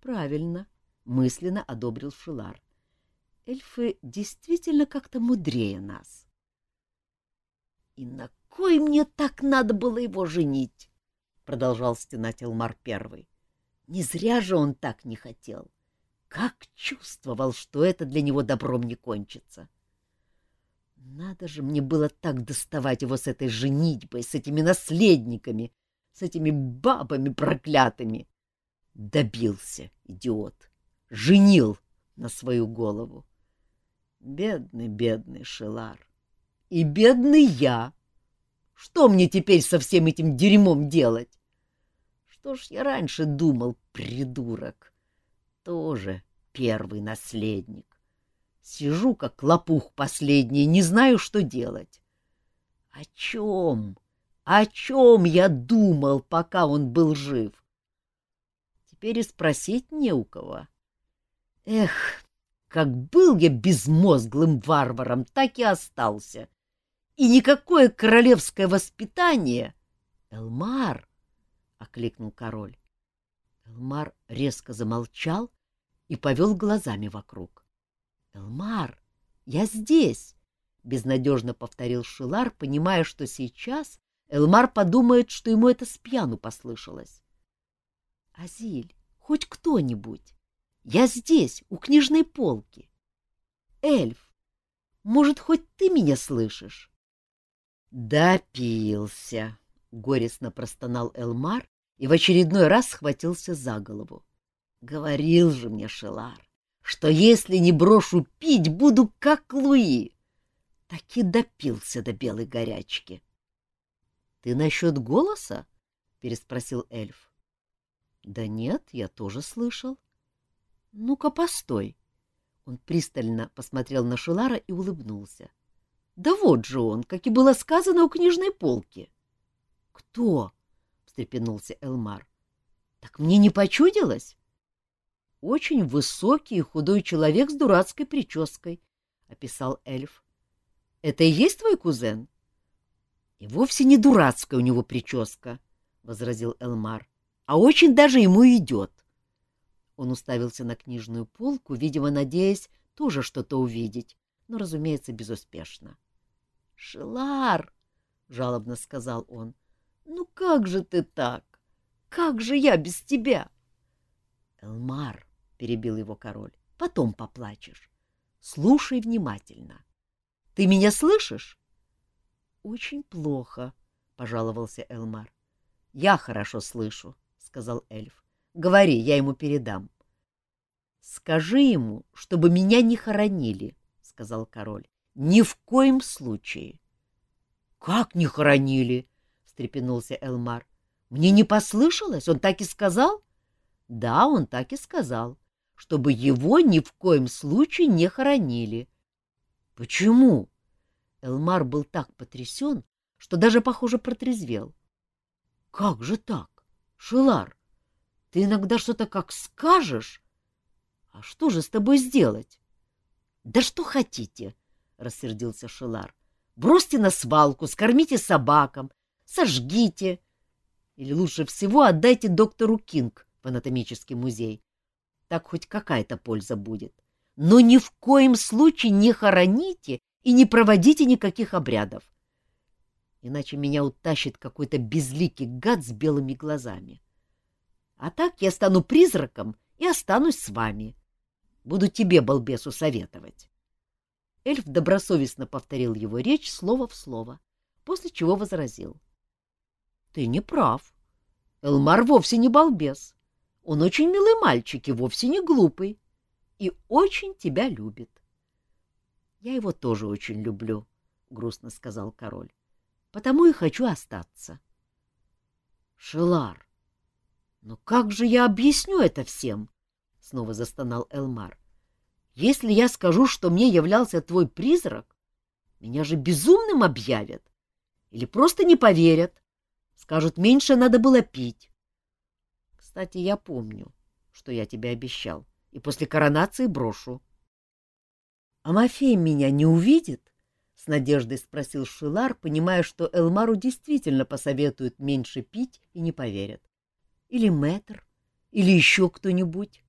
Правильно, мысленно одобрил Шилар. Эльфы действительно как-то мудрее нас. И на кой мне так надо было его женить? Продолжал стенать Элмар Первый. Не зря же он так не хотел. Как чувствовал, что это для него добром не кончится. Надо же мне было так доставать его с этой женитьбой, с этими наследниками, с этими бабами проклятыми. Добился, идиот. Женил на свою голову. Бедный, бедный Шелар. И бедный я. Что мне теперь со всем этим дерьмом делать? Что ж я раньше думал, придурок? Тоже первый наследник. Сижу, как лопух последний, не знаю, что делать. О чем? О чем я думал, пока он был жив? Теперь и спросить не у кого. Эх, как был я безмозглым варваром, так и остался. И никакое королевское воспитание... Элмар! — окликнул король. Элмар резко замолчал и повел глазами вокруг. — Элмар, я здесь! — безнадежно повторил Шилар, понимая, что сейчас Элмар подумает, что ему это с пьяну послышалось. Азиль, хоть кто-нибудь. Я здесь, у книжной полки. Эльф, может, хоть ты меня слышишь? Допился, горестно простонал Элмар и в очередной раз схватился за голову. Говорил же мне Шелар, что если не брошу пить, буду как Луи. Так и допился до белой горячки. — Ты насчет голоса? — переспросил эльф. Да нет, я тоже слышал. Ну-ка, постой. Он пристально посмотрел на Шелара и улыбнулся. Да вот же он, как и было сказано у книжной полки. Кто? встрепенулся Элмар. Так мне не почудилось? Очень высокий и худой человек с дурацкой прической, описал эльф. Это и есть твой кузен? И вовсе не дурацкая у него прическа, возразил Элмар а очень даже ему идет. Он уставился на книжную полку, видимо, надеясь тоже что-то увидеть, но, разумеется, безуспешно. — Шелар! — жалобно сказал он. — Ну как же ты так? Как же я без тебя? — Элмар, — перебил его король, — потом поплачешь. Слушай внимательно. Ты меня слышишь? — Очень плохо, — пожаловался Элмар. — Я хорошо слышу, сказал эльф. — Говори, я ему передам. — Скажи ему, чтобы меня не хоронили, — сказал король. — Ни в коем случае. — Как не хоронили? — встрепенулся Элмар. — Мне не послышалось? Он так и сказал? — Да, он так и сказал, чтобы его ни в коем случае не хоронили. — Почему? Элмар был так потрясен, что даже, похоже, протрезвел. — Как же так? Шилар, ты иногда что-то как скажешь. А что же с тобой сделать? — Да что хотите, — рассердился Шилар. — Бросьте на свалку, скормите собакам, сожгите. Или лучше всего отдайте доктору Кинг в анатомический музей. Так хоть какая-то польза будет. Но ни в коем случае не хороните и не проводите никаких обрядов иначе меня утащит какой-то безликий гад с белыми глазами. А так я стану призраком и останусь с вами. Буду тебе, балбесу, советовать. Эльф добросовестно повторил его речь слово в слово, после чего возразил. — Ты не прав. Элмар вовсе не балбес. Он очень милый мальчик и вовсе не глупый. И очень тебя любит. — Я его тоже очень люблю, — грустно сказал король потому и хочу остаться. — Шелар, но как же я объясню это всем? — снова застонал Элмар. Если я скажу, что мне являлся твой призрак, меня же безумным объявят. Или просто не поверят. Скажут, меньше надо было пить. Кстати, я помню, что я тебе обещал, и после коронации брошу. — А Мафей меня не увидит? — с надеждой спросил Шилар, понимая, что Элмару действительно посоветуют меньше пить и не поверят. — Или мэтр, или еще кто-нибудь.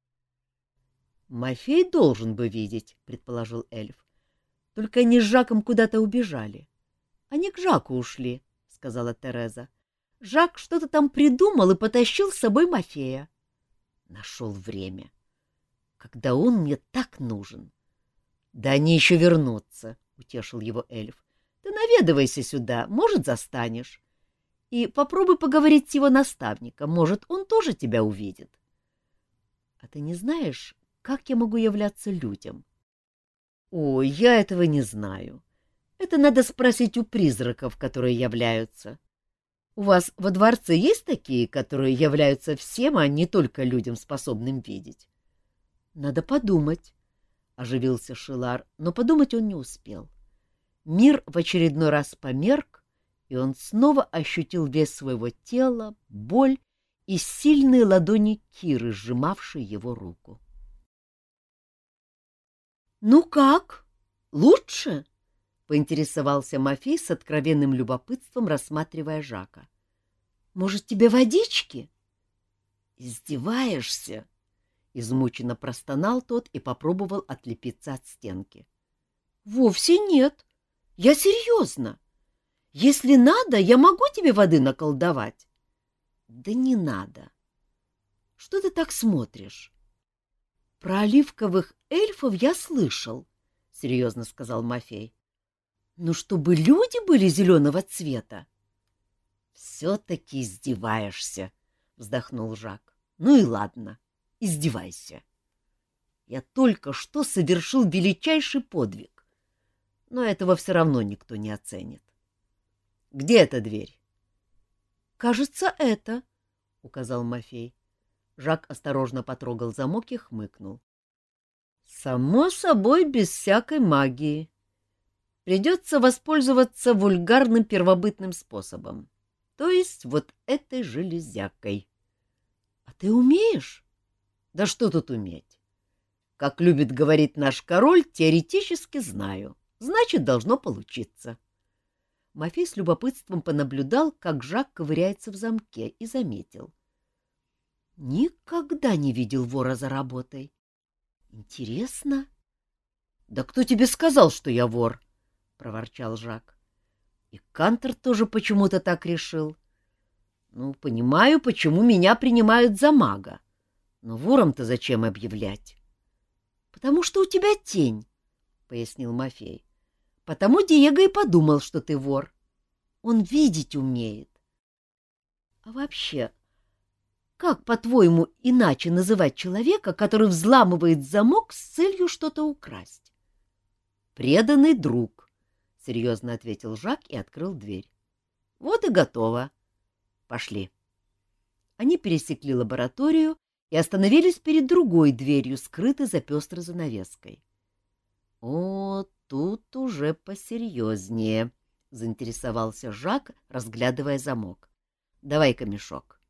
— Мафей должен бы видеть, — предположил эльф. — Только они с Жаком куда-то убежали. — Они к Жаку ушли, — сказала Тереза. Жак что-то там придумал и потащил с собой Мафея. Нашел время. Когда он мне так нужен. — Да они еще вернутся, — утешил его эльф. — Ты наведывайся сюда, может, застанешь. И попробуй поговорить с его наставником, может, он тоже тебя увидит. — А ты не знаешь, как я могу являться людям? — Ой, я этого не знаю. Это надо спросить у призраков, которые являются. У вас во дворце есть такие, которые являются всем, а не только людям, способным видеть? — Надо подумать, — оживился Шилар, но подумать он не успел. Мир в очередной раз померк, и он снова ощутил вес своего тела, боль и сильные ладони Киры, сжимавшие его руку. — Ну как? Лучше? поинтересовался Мафей с откровенным любопытством, рассматривая Жака. — Может, тебе водички? — Издеваешься? — измученно простонал тот и попробовал отлепиться от стенки. — Вовсе нет. Я серьезно. Если надо, я могу тебе воды наколдовать. — Да не надо. — Что ты так смотришь? — Про оливковых эльфов я слышал, — серьезно сказал Мафей. Ну, чтобы люди были зеленого цвета. — Все-таки издеваешься, — вздохнул Жак. — Ну и ладно, издевайся. Я только что совершил величайший подвиг, но этого все равно никто не оценит. Где эта дверь? — Кажется, это, — указал Мафей. Жак осторожно потрогал замок и хмыкнул. — Само собой, без всякой магии, придется воспользоваться вульгарным первобытным способом, то есть вот этой железякой. — А ты умеешь? — Да что тут уметь? Как любит говорить наш король, теоретически знаю. Значит, должно получиться. Мафей с любопытством понаблюдал, как Жак ковыряется в замке, и заметил. Никогда не видел вора за работой. Интересно. — Да кто тебе сказал, что я вор? проворчал Жак. И Кантер тоже почему-то так решил. Ну, понимаю, почему меня принимают за мага. Но вором-то зачем объявлять? — Потому что у тебя тень, — пояснил Мафей. — Потому Диего и подумал, что ты вор. Он видеть умеет. — А вообще, как, по-твоему, иначе называть человека, который взламывает замок с целью что-то украсть? — Преданный друг, — серьезно ответил Жак и открыл дверь. — Вот и готово. Пошли. Они пересекли лабораторию и остановились перед другой дверью, скрытой за пестрой занавеской. — О, тут уже посерьезнее, — заинтересовался Жак, разглядывая замок. — Давай-ка мешок.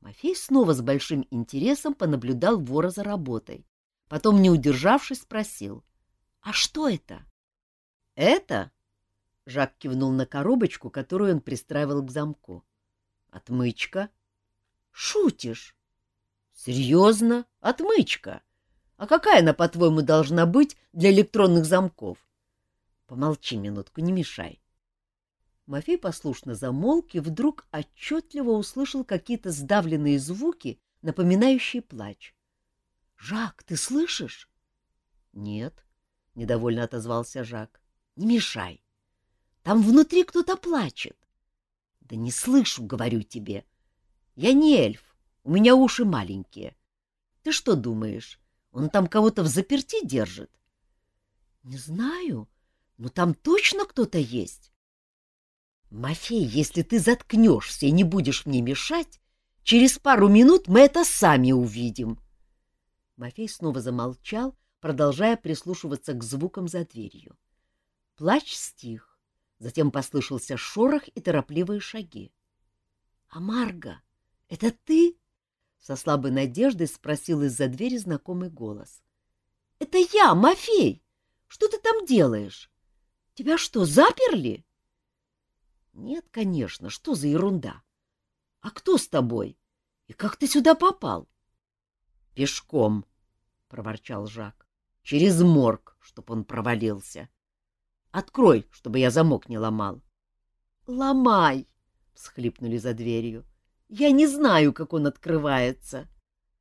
Мафей снова с большим интересом понаблюдал вора за работой. Потом, не удержавшись, спросил. — А что это? — «Это?» — Жак кивнул на коробочку, которую он пристраивал к замку. «Отмычка?» «Шутишь?» «Серьезно? Отмычка? А какая она, по-твоему, должна быть для электронных замков?» «Помолчи минутку, не мешай». Мафей послушно замолк и вдруг отчетливо услышал какие-то сдавленные звуки, напоминающие плач. — Жак, ты слышишь? — Нет, — недовольно отозвался Жак. Не мешай. Там внутри кто-то плачет. Да не слышу, говорю тебе. Я не эльф, у меня уши маленькие. Ты что думаешь, он там кого-то в заперти держит? Не знаю, но там точно кто-то есть. Мафей, если ты заткнешься и не будешь мне мешать, через пару минут мы это сами увидим. Мафей снова замолчал, продолжая прислушиваться к звукам за дверью. Плач стих, затем послышался шорох и торопливые шаги. — А Марга, это ты? — со слабой надеждой спросил из-за двери знакомый голос. — Это я, Мафей! Что ты там делаешь? Тебя что, заперли? — Нет, конечно, что за ерунда? А кто с тобой? И как ты сюда попал? — Пешком, — проворчал Жак. — Через морг, чтоб он провалился. Открой, чтобы я замок не ломал. — Ломай! — всхлипнули за дверью. — Я не знаю, как он открывается.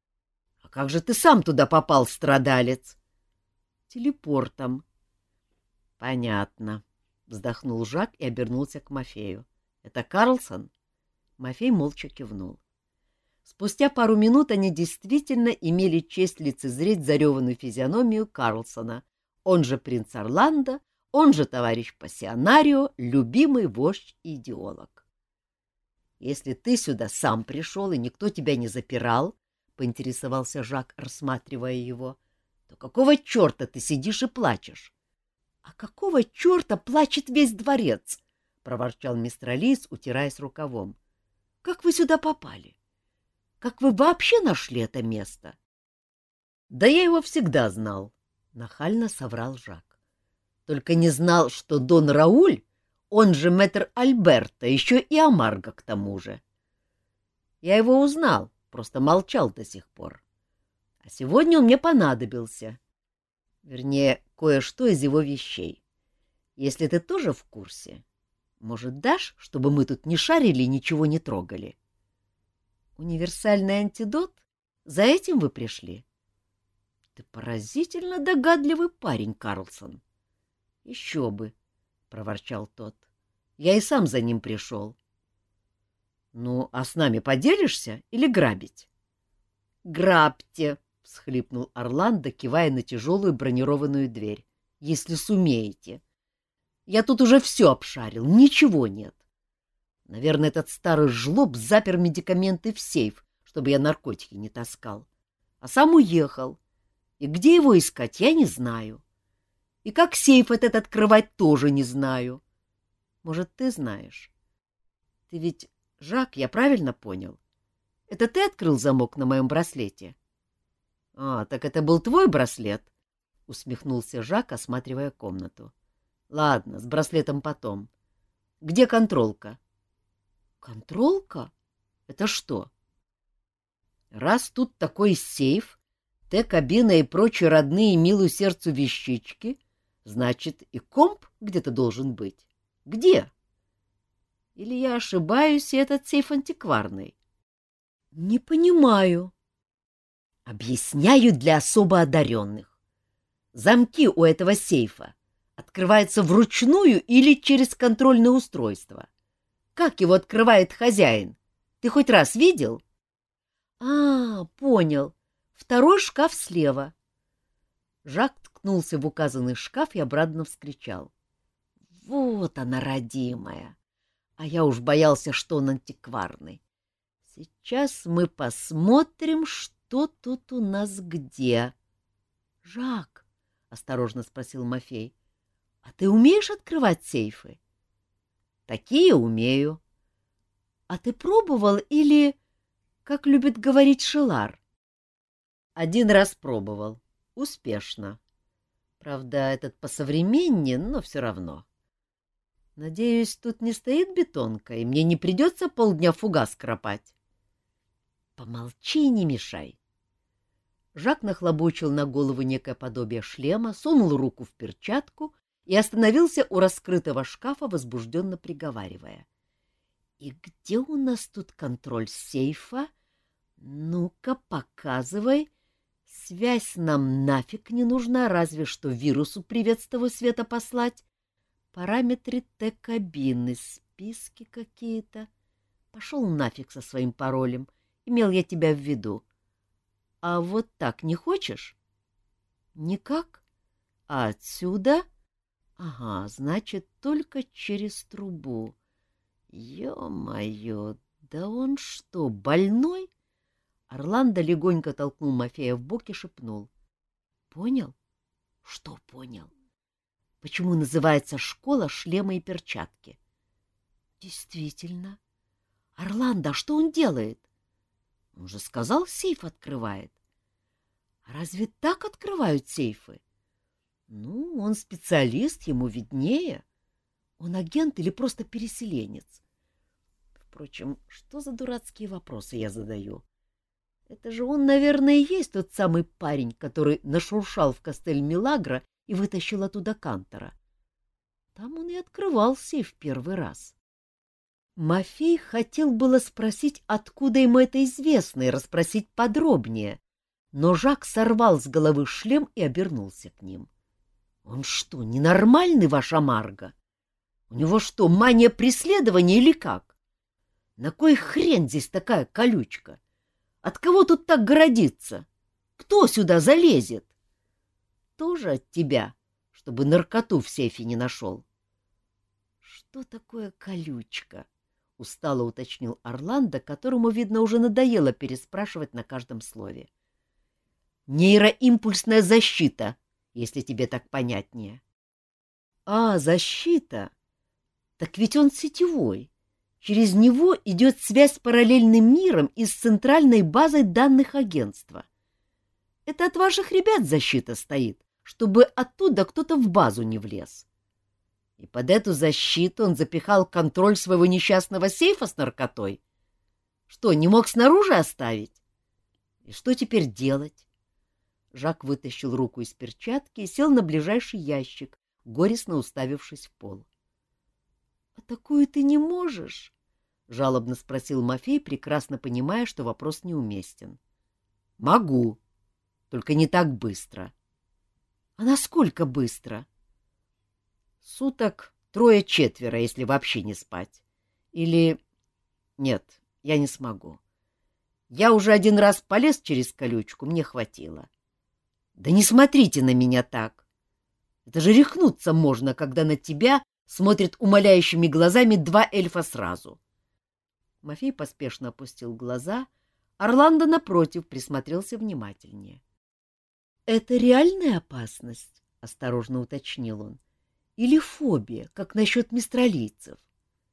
— А как же ты сам туда попал, страдалец? — Телепортом. — Понятно, — вздохнул Жак и обернулся к Мафею. — Это Карлсон? Мафей молча кивнул. Спустя пару минут они действительно имели честь лицезреть зареванную физиономию Карлсона, он же принц Орландо, он же товарищ пассионарио, любимый вождь и идеолог. «Если ты сюда сам пришел и никто тебя не запирал, — поинтересовался Жак, рассматривая его, — то какого черта ты сидишь и плачешь? — А какого черта плачет весь дворец? — проворчал мистер Алис, утираясь рукавом. — Как вы сюда попали? Как вы вообще нашли это место? — Да я его всегда знал, — нахально соврал Жак. Только не знал, что Дон Рауль, он же мэтр Альберта, еще и Амарго к тому же. Я его узнал, просто молчал до сих пор. А сегодня он мне понадобился. Вернее, кое-что из его вещей. Если ты тоже в курсе, может, дашь, чтобы мы тут не шарили и ничего не трогали? — Универсальный антидот? За этим вы пришли? Ты поразительно догадливый парень, Карлсон. Еще бы, проворчал тот. Я и сам за ним пришел. Ну, а с нами поделишься или грабить? Грабьте, всхлипнул Орландо, кивая на тяжелую бронированную дверь. Если сумеете. Я тут уже все обшарил, ничего нет. Наверное, этот старый жлоб запер медикаменты в сейф, чтобы я наркотики не таскал. А сам уехал. И где его искать, я не знаю. И как сейф этот открывать, тоже не знаю. Может, ты знаешь? Ты ведь Жак, я правильно понял? Это ты открыл замок на моем браслете? — А, так это был твой браслет? — усмехнулся Жак, осматривая комнату. — Ладно, с браслетом потом. Где контролка? — Контролка? Это что? Раз тут такой сейф, Т-кабина и прочие родные милую сердцу вещички, значит, и комп где-то должен быть. Где? Или я ошибаюсь, и этот сейф антикварный? Не понимаю. Объясняю для особо одаренных. Замки у этого сейфа открываются вручную или через контрольное устройство. Как его открывает хозяин? Ты хоть раз видел? — А, понял. Второй шкаф слева. Жак ткнулся в указанный шкаф и обрадованно вскричал. — Вот она, родимая! А я уж боялся, что он антикварный. Сейчас мы посмотрим, что тут у нас где. — Жак, — осторожно спросил Мафей, — а ты умеешь открывать сейфы? — Такие умею. А ты пробовал или, как любит говорить Шелар? Один раз пробовал. Успешно. Правда, этот посовременнее, но все равно. Надеюсь, тут не стоит бетонка, и мне не придется полдня фугас кропать. Помолчи и не мешай. Жак нахлобучил на голову некое подобие шлема, сунул руку в перчатку и остановился у раскрытого шкафа, возбужденно приговаривая. — И где у нас тут контроль сейфа? Ну-ка, показывай. Связь нам нафиг не нужна, разве что вирусу приветствового света послать. Параметры Т-кабины, списки какие-то. Пошел нафиг со своим паролем. Имел я тебя в виду. А вот так не хочешь? — Никак. А отсюда... Ага, значит, только через трубу. Ё-моё, да он что, больной? Орландо легонько толкнул Мафея в бок и шепнул. — Понял? — Что понял? Почему называется школа шлема и перчатки? — Действительно. Орландо, а что он делает? Он же сказал, сейф открывает. А разве так открывают сейфы? Ну, он специалист, ему виднее. Он агент или просто переселенец? Впрочем, что за дурацкие вопросы я задаю? Это же он, наверное, и есть тот самый парень, который нашуршал в костель Милагра и вытащил оттуда Кантора. Там он и открывал сейф первый раз. Мафей хотел было спросить, откуда ему это известно, и расспросить подробнее, но Жак сорвал с головы шлем и обернулся к ним. — Он что, ненормальный, ваша Марга? У него что, мания преследования или как? На кой хрен здесь такая колючка? От кого тут так городиться? Кто сюда залезет? Тоже от тебя, чтобы наркоту в сейфе не нашел. — Что такое колючка? — устало уточнил Орландо, которому, видно, уже надоело переспрашивать на каждом слове. — Нейроимпульсная защита, если тебе так понятнее. — А, защита! Так ведь он сетевой. Через него идет связь с параллельным миром и с центральной базой данных агентства. Это от ваших ребят защита стоит, чтобы оттуда кто-то в базу не влез. И под эту защиту он запихал контроль своего несчастного сейфа с наркотой. Что, не мог снаружи оставить? И что теперь делать? Жак вытащил руку из перчатки и сел на ближайший ящик, горестно уставившись в пол. —— такую ты не можешь? — жалобно спросил Мафей, прекрасно понимая, что вопрос неуместен. — Могу, только не так быстро. — А насколько быстро? — Суток трое-четверо, если вообще не спать. Или... Нет, я не смогу. Я уже один раз полез через колючку, мне хватило. Да не смотрите на меня так. Это же рехнуться можно, когда на тебя смотрят умоляющими глазами два эльфа сразу. Мафей поспешно опустил глаза, Орландо, напротив, присмотрелся внимательнее. — Это реальная опасность? — осторожно уточнил он. — Или фобия, как насчет мистралийцев?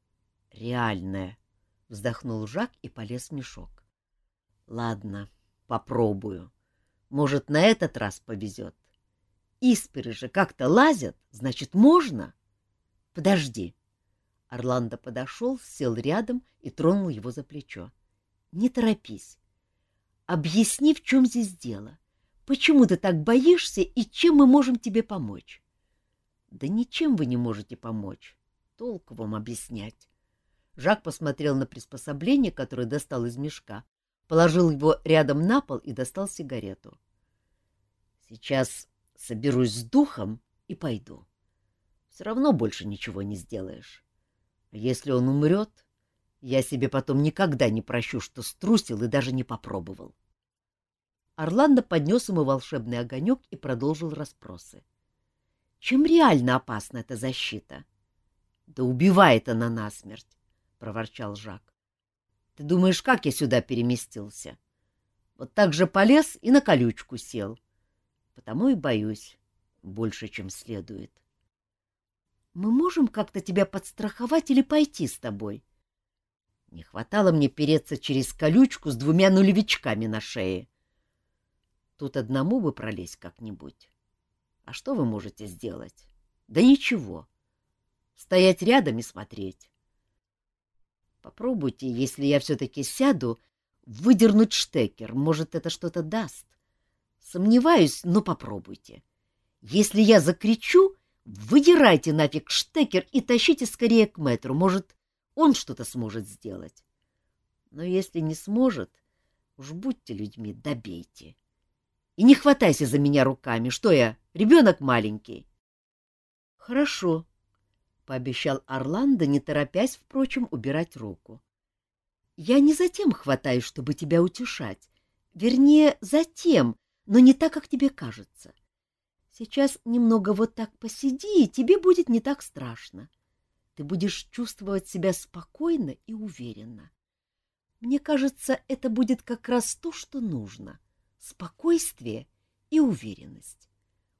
— Реальная, — вздохнул Жак и полез в мешок. — Ладно, попробую. Может, на этот раз повезет. Исперы же как-то лазят, значит, можно? — Подожди. Орландо подошел, сел рядом и тронул его за плечо. Не торопись. Объясни, в чем здесь дело. Почему ты так боишься и чем мы можем тебе помочь? Да ничем вы не можете помочь. Толку вам объяснять. Жак посмотрел на приспособление, которое достал из мешка, положил его рядом на пол и достал сигарету. Сейчас соберусь с духом и пойду. Все равно больше ничего не сделаешь. Если он умрет, я себе потом никогда не прощу, что струсил и даже не попробовал. Орландо поднес ему волшебный огонек и продолжил расспросы. Чем реально опасна эта защита? — Да убивает она насмерть, — проворчал Жак. — Ты думаешь, как я сюда переместился? Вот так же полез и на колючку сел. Потому и боюсь больше, чем следует. Мы можем как-то тебя подстраховать или пойти с тобой? Не хватало мне переться через колючку с двумя нулевичками на шее. Тут одному бы пролезть как-нибудь. А что вы можете сделать? Да ничего. Стоять рядом и смотреть. Попробуйте, если я все-таки сяду, выдернуть штекер. Может, это что-то даст. Сомневаюсь, но попробуйте. Если я закричу, Выдирайте нафиг штекер и тащите скорее к мэтру. Может, он что-то сможет сделать. Но если не сможет, уж будьте людьми, добейте. И не хватайся за меня руками. Что я, ребенок маленький? — Хорошо, — пообещал Орландо, не торопясь, впрочем, убирать руку. — Я не за тем хватаюсь, чтобы тебя утешать. Вернее, за тем, но не так, как тебе кажется. — Сейчас немного вот так посиди, и тебе будет не так страшно. Ты будешь чувствовать себя спокойно и уверенно. Мне кажется, это будет как раз то, что нужно. Спокойствие и уверенность.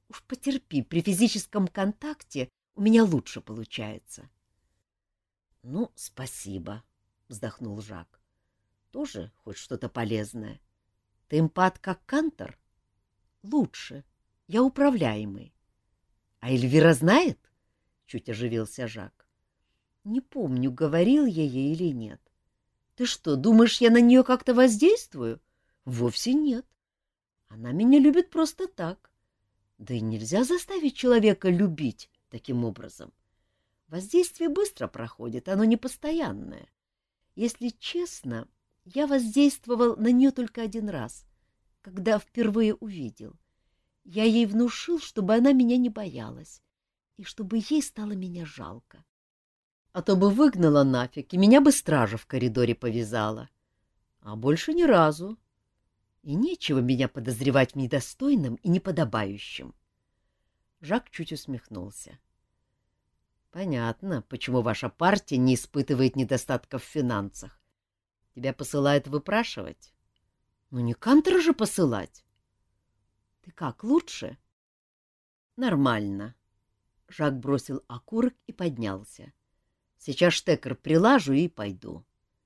Уж потерпи, при физическом контакте у меня лучше получается. — Ну, спасибо, — вздохнул Жак. — Тоже хоть что-то полезное. Ты импат как Кантор? — Лучше. Я управляемый. — А Эльвира знает? — чуть оживился Жак. — Не помню, говорил я ей или нет. Ты что, думаешь, я на нее как-то воздействую? Вовсе нет. Она меня любит просто так. Да и нельзя заставить человека любить таким образом. Воздействие быстро проходит, оно не постоянное. Если честно, я воздействовал на нее только один раз, когда впервые увидел. Я ей внушил, чтобы она меня не боялась, и чтобы ей стало меня жалко. А то бы выгнала нафиг, и меня бы стража в коридоре повязала. А больше ни разу. И нечего меня подозревать в недостойном и неподобающем. Жак чуть усмехнулся. Понятно, почему ваша партия не испытывает недостатков в финансах. Тебя посылают выпрашивать? Ну, не Кантера же посылать. Ты как, лучше? Нормально. Жак бросил окурок и поднялся. Сейчас штекер прилажу и пойду.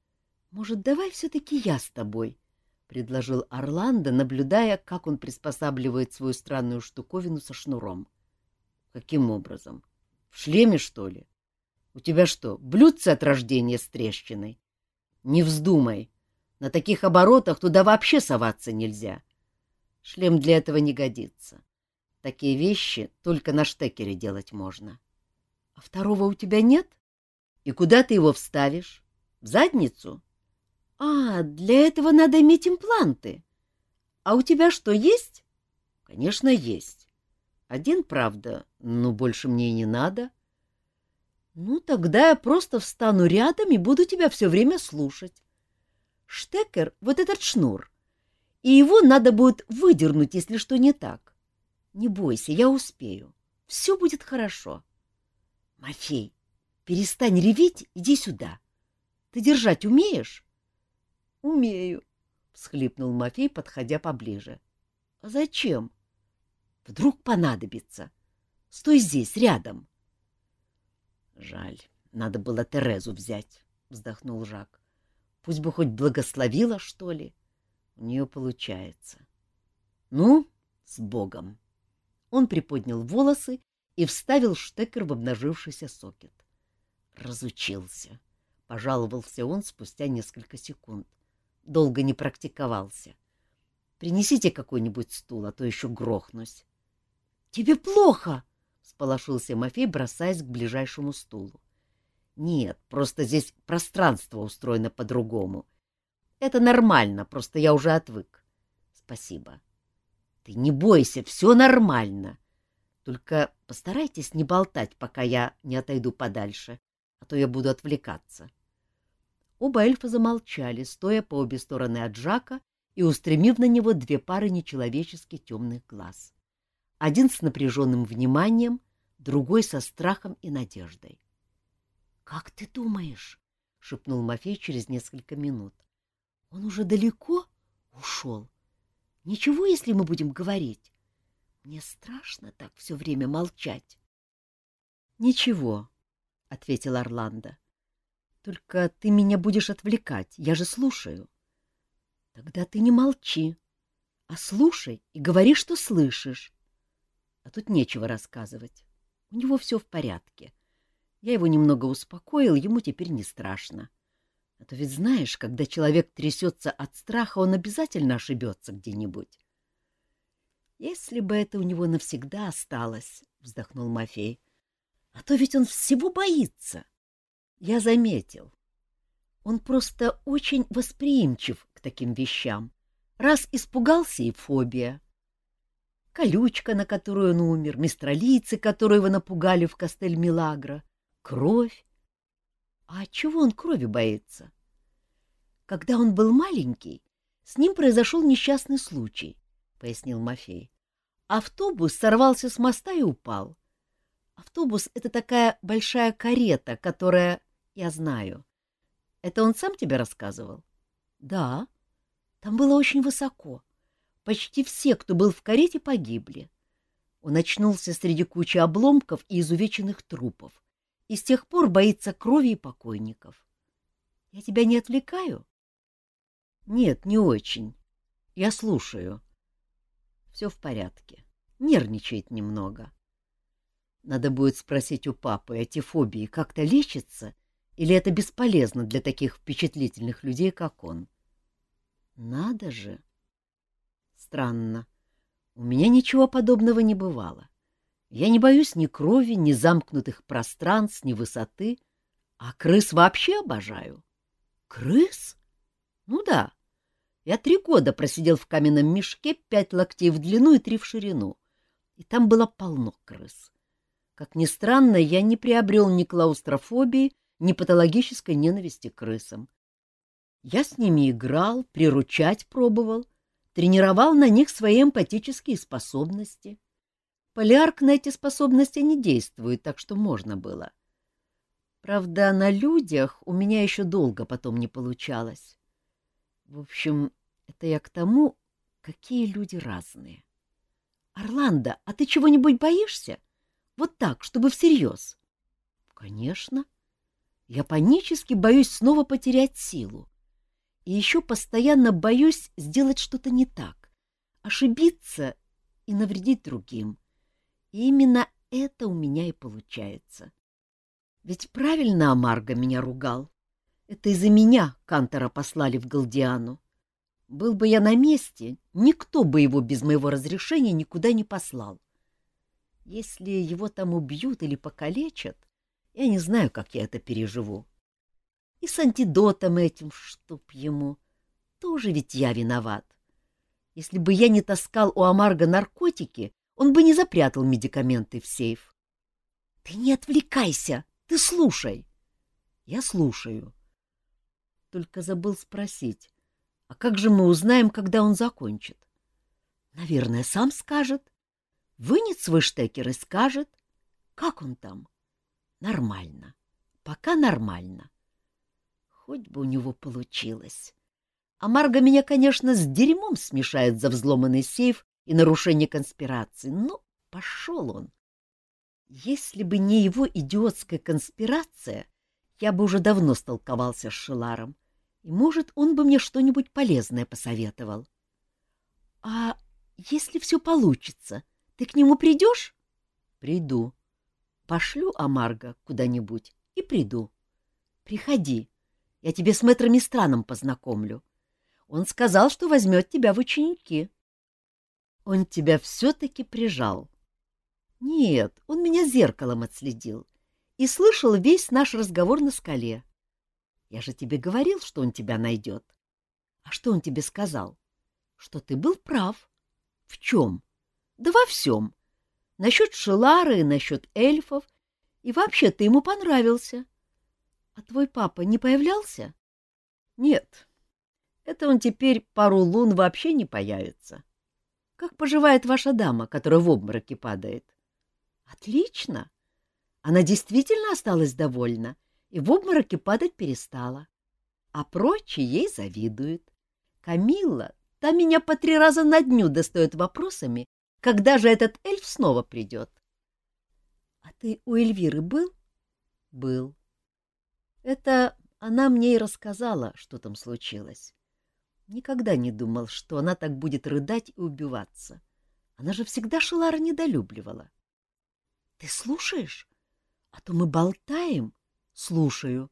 — Может, давай все-таки я с тобой? — предложил Орландо, наблюдая, как он приспосабливает свою странную штуковину со шнуром. — Каким образом? В шлеме, что ли? У тебя что, блюдце от рождения с трещиной? Не вздумай. На таких оборотах туда вообще соваться нельзя. Шлем для этого не годится. Такие вещи только на штекере делать можно. — А второго у тебя нет? И куда ты его вставишь? В задницу? А, для этого надо иметь импланты. А у тебя что, есть? Конечно, есть. Один, правда, но больше мне и не надо. Ну, тогда я просто встану рядом и буду тебя все время слушать. Штекер — вот этот шнур, и его надо будет выдернуть, если что не так. Не бойся, я успею. Все будет хорошо. Мафей, Перестань реветь, иди сюда. Ты держать умеешь? — Умею, — всхлипнул Мафей, подходя поближе. — А зачем? — Вдруг понадобится. Стой здесь, рядом. — Жаль, надо было Терезу взять, — вздохнул Жак. — Пусть бы хоть благословила, что ли. У нее получается. — Ну, с Богом! Он приподнял волосы и вставил штекер в обнажившийся сокет. Разучился, — пожаловался он спустя несколько секунд. Долго не практиковался. Принесите какой-нибудь стул, а то еще грохнусь. — Тебе плохо! — сполошился Мафей, бросаясь к ближайшему стулу. — Нет, просто здесь пространство устроено по-другому. Это нормально, просто я уже отвык. Спасибо. Ты не бойся, все нормально. Только постарайтесь не болтать, пока я не отойду подальше а то я буду отвлекаться. Оба эльфа замолчали, стоя по обе стороны от Жака и устремив на него две пары нечеловечески темных глаз. Один с напряженным вниманием, другой со страхом и надеждой. — Как ты думаешь? — шепнул Мафей через несколько минут. — Он уже далеко ушел? Ничего, если мы будем говорить? Мне страшно так все время молчать. — Ничего, — ответил Орландо. — Только ты меня будешь отвлекать, я же слушаю. — Тогда ты не молчи, а слушай и говори, что слышишь. А тут нечего рассказывать. У него все в порядке. Я его немного успокоил, ему теперь не страшно. А то ведь знаешь, когда человек трясется от страха, он обязательно ошибется где-нибудь. — Если бы это у него навсегда осталось, — вздохнул Мафей, — а то ведь он всего боится. Я заметил. Он просто очень восприимчив к таким вещам. Раз испугался и фобия. Колючка, на которую он умер, мистралийцы, которые его напугали в Кастель-Милагро, кровь. А чего он крови боится? Когда он был маленький, с ним произошел несчастный случай, — пояснил Мафей. Автобус сорвался с моста и упал. Автобус — это такая большая карета, которая... Я знаю. Это он сам тебе рассказывал? Да, там было очень высоко. Почти все, кто был в карете, погибли. Он очнулся среди кучи обломков и изувеченных трупов, и с тех пор боится крови и покойников. Я тебя не отвлекаю? Нет, не очень. Я слушаю. Все в порядке. Нервничает немного. Надо будет спросить у папы, эти фобии как-то лечатся, или это бесполезно для таких впечатлительных людей, как он? Надо же! Странно. У меня ничего подобного не бывало. Я не боюсь ни крови, ни замкнутых пространств, ни высоты, а крыс вообще обожаю. Крыс? Ну да. Я три года просидел в каменном мешке, пять локтей в длину и три в ширину. И там было полно крыс. Как ни странно, я не приобрел ни клаустрофобии, ни патологической ненависти к крысам. Я с ними играл, приручать пробовал, тренировал на них свои эмпатические способности. Полиарк на эти способности не действует, так что можно было. Правда, на людях у меня еще долго потом не получалось. В общем, это я к тому, какие люди разные. Орландо, а ты чего-нибудь боишься? Вот так, чтобы всерьез. Конечно. Я панически боюсь снова потерять силу. И еще постоянно боюсь сделать что-то не так, ошибиться и навредить другим. Именно это у меня и получается. Ведь правильно Амарго меня ругал. Это из-за меня Кантора послали в Галдиану. Был бы я на месте, никто бы его без моего разрешения никуда не послал. Если его там убьют или покалечат, я не знаю, как я это переживу. И с антидотом этим, чтоб ему, тоже ведь я виноват. Если бы я не таскал у Амарга наркотики, он бы не запрятал медикаменты в сейф. — Ты не отвлекайся, ты слушай. Я слушаю. Только забыл спросить, а как же мы узнаем, когда он закончит? Наверное, сам скажет. Вынет свой штекер и скажет. Как он там? Нормально. Пока нормально. Хоть бы у него получилось. А Марга меня, конечно, с дерьмом смешает за взломанный сейф и нарушение конспирации. Но пошел он. Если бы не его идиотская конспирация, я бы уже давно столковался с Шиларом, и, может, он бы мне что-нибудь полезное посоветовал. — А если все получится, ты к нему придешь? — Приду. Пошлю Амарго куда-нибудь и приду. Приходи, я тебе с мэтром Страном познакомлю. Он сказал, что возьмет тебя в ученики. Он тебя все-таки прижал, нет, он меня зеркалом отследил и слышал весь наш разговор на скале. Я же тебе говорил, что он тебя найдет. А что он тебе сказал? Что ты был прав. В чем? Да во всем. Насчет Шелары и насчет эльфов. И вообще ты ему понравился. А твой папа не появлялся? Нет. Это он теперь пару лун вообще не появится. Как поживает ваша дама, которая в обмороке падает? Отлично. Она действительно осталась довольна и в обмороке падать перестала. А прочие ей завидуют. Камилла, та меня по три раза на дню достает вопросами, когда же этот эльф снова придет. — А ты у Эльвиры был? — Был. Это она мне и рассказала, что там случилось. Никогда не думал, что она так будет рыдать и убиваться. Она же всегда Шелара недолюбливала. Ты слушаешь? А то мы болтаем. Слушаю.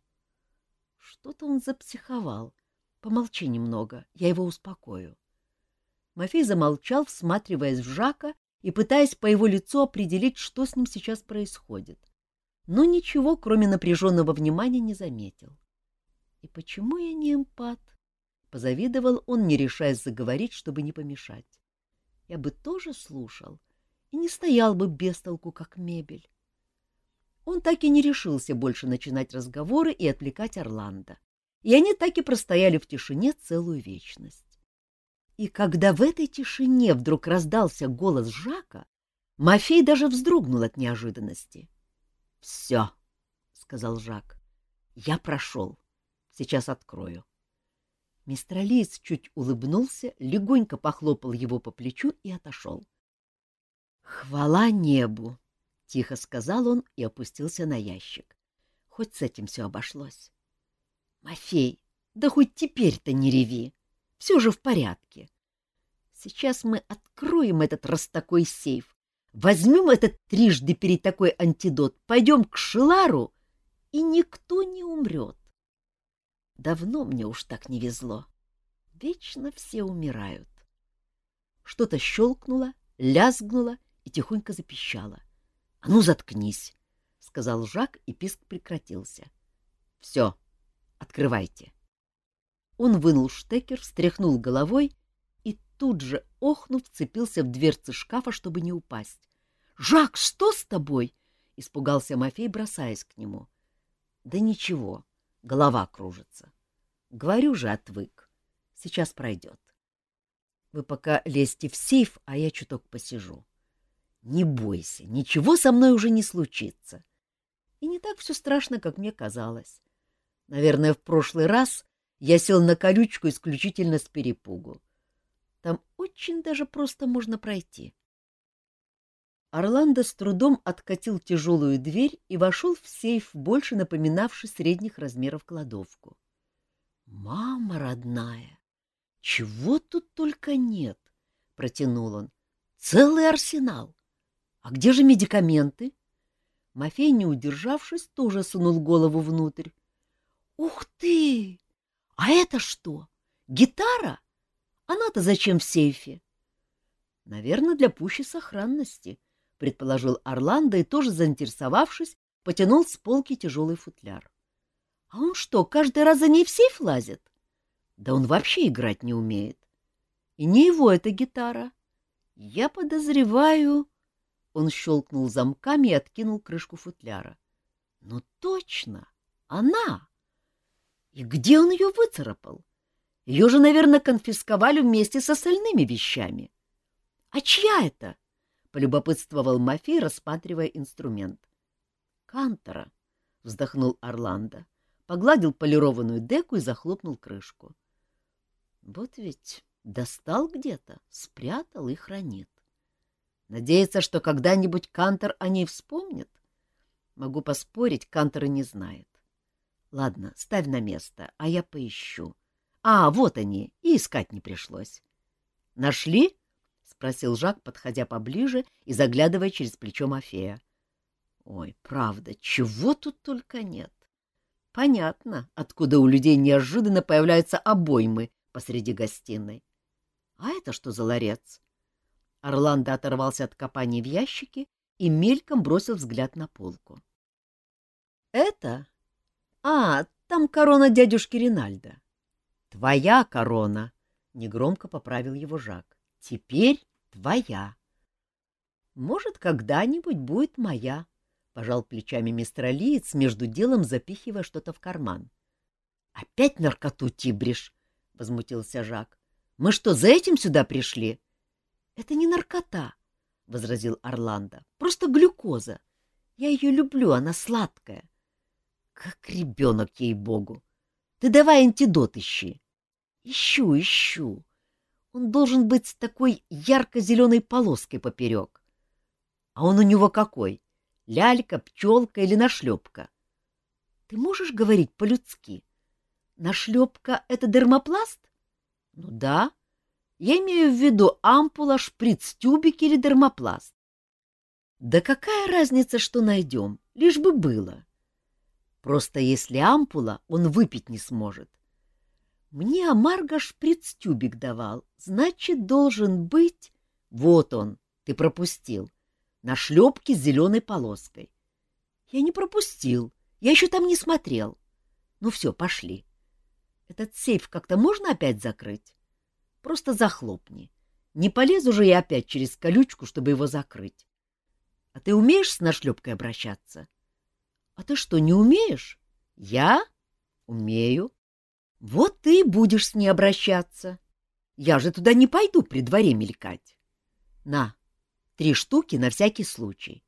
Что-то он запсиховал. Помолчи немного, я его успокою. Мафей замолчал, всматриваясь в Жака и пытаясь по его лицу определить, что с ним сейчас происходит. Но ничего, кроме напряженного внимания, не заметил. И почему я не эмпат? Позавидовал он, не решаясь заговорить, чтобы не помешать. Я бы тоже слушал, и не стоял бы без толку, как мебель. Он так и не решился больше начинать разговоры и отвлекать Орландо, и они так и простояли в тишине целую вечность. И когда в этой тишине вдруг раздался голос Жака, Мафей даже вздрогнул от неожиданности. — Все, — сказал Жак, — я прошел. Сейчас открою. Мистер чуть улыбнулся, легонько похлопал его по плечу и отошел. — Хвала небу! — тихо сказал он и опустился на ящик. Хоть с этим все обошлось. — Мафей, да хоть теперь-то не реви. Все же в порядке. Сейчас мы откроем этот раз такой сейф, возьмем этот трижды перед такой антидот, пойдем к Шилару, и никто не умрет. Давно мне уж так не везло. Вечно все умирают. Что-то щелкнуло, лязгнуло и тихонько запищало. — А ну, заткнись! — сказал Жак, и писк прекратился. — Все, открывайте. Он вынул штекер, встряхнул головой и тут же, охнув, вцепился в дверцы шкафа, чтобы не упасть. — Жак, что с тобой? — испугался Мафей, бросаясь к нему. — Да ничего, голова кружится. Говорю же, отвык. Сейчас пройдет. Вы пока лезьте в сейф, а я чуток посижу. Не бойся, ничего со мной уже не случится. И не так все страшно, как мне казалось. Наверное, в прошлый раз я сел на колючку исключительно с перепугу. Там очень даже просто можно пройти. Орландо с трудом откатил тяжелую дверь и вошел в сейф, больше напоминавший средних размеров кладовку. «Мама родная, чего тут только нет!» — протянул он. «Целый арсенал! А где же медикаменты?» Мафей, не удержавшись, тоже сунул голову внутрь. «Ух ты! А это что? Гитара? Она-то зачем в сейфе? Наверное, для пущей сохранности, предположил Орландо и тоже заинтересовавшись, потянул с полки тяжелый футляр. А он что, каждый раз за ней в сейф лазит? Да он вообще играть не умеет. И не его эта гитара. Я подозреваю... Он щелкнул замками и откинул крышку футляра. Ну точно, она! И где он ее выцарапал? Ее же, наверное, конфисковали вместе с остальными вещами. — А чья это? — полюбопытствовал Мафей, рассматривая инструмент. — Кантора, — вздохнул Орландо, погладил полированную деку и захлопнул крышку. — Вот ведь достал где-то, спрятал и хранит. Надеется, что когда-нибудь Кантор о ней вспомнит? Могу поспорить, Кантора не знает. Ладно, ставь на место, а я поищу. А, вот они, и искать не пришлось. — Нашли? — спросил Жак, подходя поближе и заглядывая через плечо Мафея. — Ой, правда, чего тут только нет. Понятно, откуда у людей неожиданно появляются обоймы посреди гостиной. А это что за ларец? Орландо оторвался от копания в ящике и мельком бросил взгляд на полку. — Это а, там корона дядюшки Ринальда. Твоя корона, негромко поправил его Жак. Теперь твоя. Может, когда-нибудь будет моя, пожал плечами мистер Алиец, между делом запихивая что-то в карман. Опять наркоту тибришь, возмутился Жак. Мы что, за этим сюда пришли? Это не наркота, возразил Орландо. Просто глюкоза. Я ее люблю, она сладкая. Как ребенок, ей-богу! Ты давай антидот ищи. Ищу, ищу. Он должен быть с такой ярко-зеленой полоской поперек. А он у него какой? Лялька, пчелка или нашлепка? Ты можешь говорить по-людски? Нашлепка — это дермопласт? Ну да. Я имею в виду ампула, шприц, тюбик или дермопласт. Да какая разница, что найдем, лишь бы было. Просто если ампула, он выпить не сможет. Мне Амарго шприц-тюбик давал, значит, должен быть... Вот он, ты пропустил. На шлепке с зеленой полоской. Я не пропустил, я еще там не смотрел. Ну все, пошли. Этот сейф как-то можно опять закрыть? Просто захлопни. Не полезу же я опять через колючку, чтобы его закрыть. А ты умеешь с нашлепкой обращаться? — а ты что, не умеешь? Я? Умею. Вот ты и будешь с ней обращаться. Я же туда не пойду при дворе мелькать. На, три штуки на всякий случай.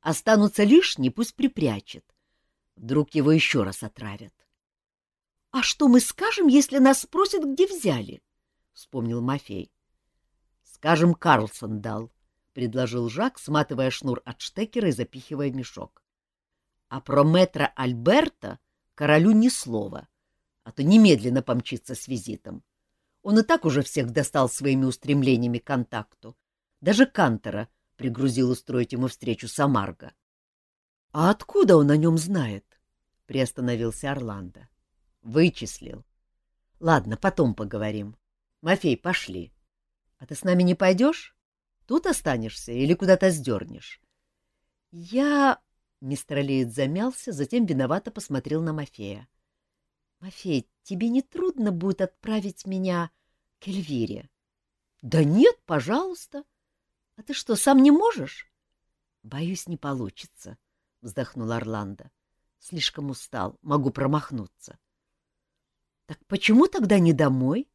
Останутся лишние, пусть припрячет. Вдруг его еще раз отравят. А что мы скажем, если нас спросят, где взяли? — вспомнил Мафей. — Скажем, Карлсон дал, — предложил Жак, сматывая шнур от штекера и запихивая в мешок. — А про метра Альберта королю ни слова, а то немедленно помчится с визитом. Он и так уже всех достал своими устремлениями к контакту. Даже Кантера пригрузил устроить ему встречу с Амарго. — А откуда он о нем знает? — приостановился Орландо. — Вычислил. — Ладно, потом поговорим. Мафей, пошли. А ты с нами не пойдешь? Тут останешься или куда-то сдернешь? — Я... — мистер Алиет замялся, затем виновато посмотрел на Мафея. — Мафей, тебе не трудно будет отправить меня к Эльвире? — Да нет, пожалуйста. — а ты что, сам не можешь? — Боюсь, не получится, — вздохнул Орландо. — Слишком устал, могу промахнуться. — Так почему тогда не домой?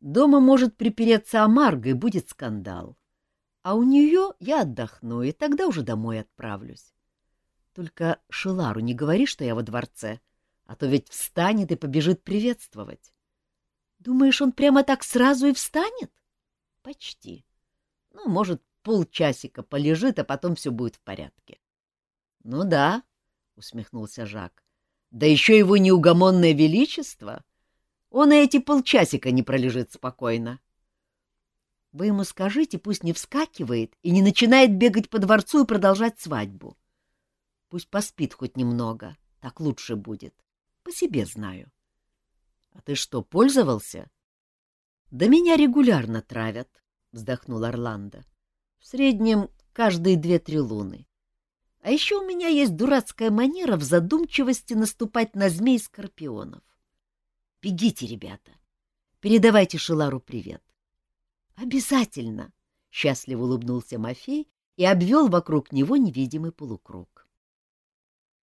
Дома может припереться Амарго, и будет скандал. А у нее я отдохну, и тогда уже домой отправлюсь. Только Шилару не говори, что я во дворце, а то ведь встанет и побежит приветствовать. Думаешь, он прямо так сразу и встанет? Почти. Ну, может, полчасика полежит, а потом все будет в порядке. — Ну да, — усмехнулся Жак. — Да еще его неугомонное величество. Он и эти полчасика не пролежит спокойно. Вы ему скажите, пусть не вскакивает и не начинает бегать по дворцу и продолжать свадьбу. Пусть поспит хоть немного, так лучше будет. По себе знаю. — А ты что, пользовался? — Да меня регулярно травят, — вздохнул Орландо. — В среднем каждые две-три луны. А еще у меня есть дурацкая манера в задумчивости наступать на змей скорпионов. Бегите, ребята. Передавайте Шилару привет. — Обязательно! — счастливо улыбнулся Мафей и обвел вокруг него невидимый полукруг.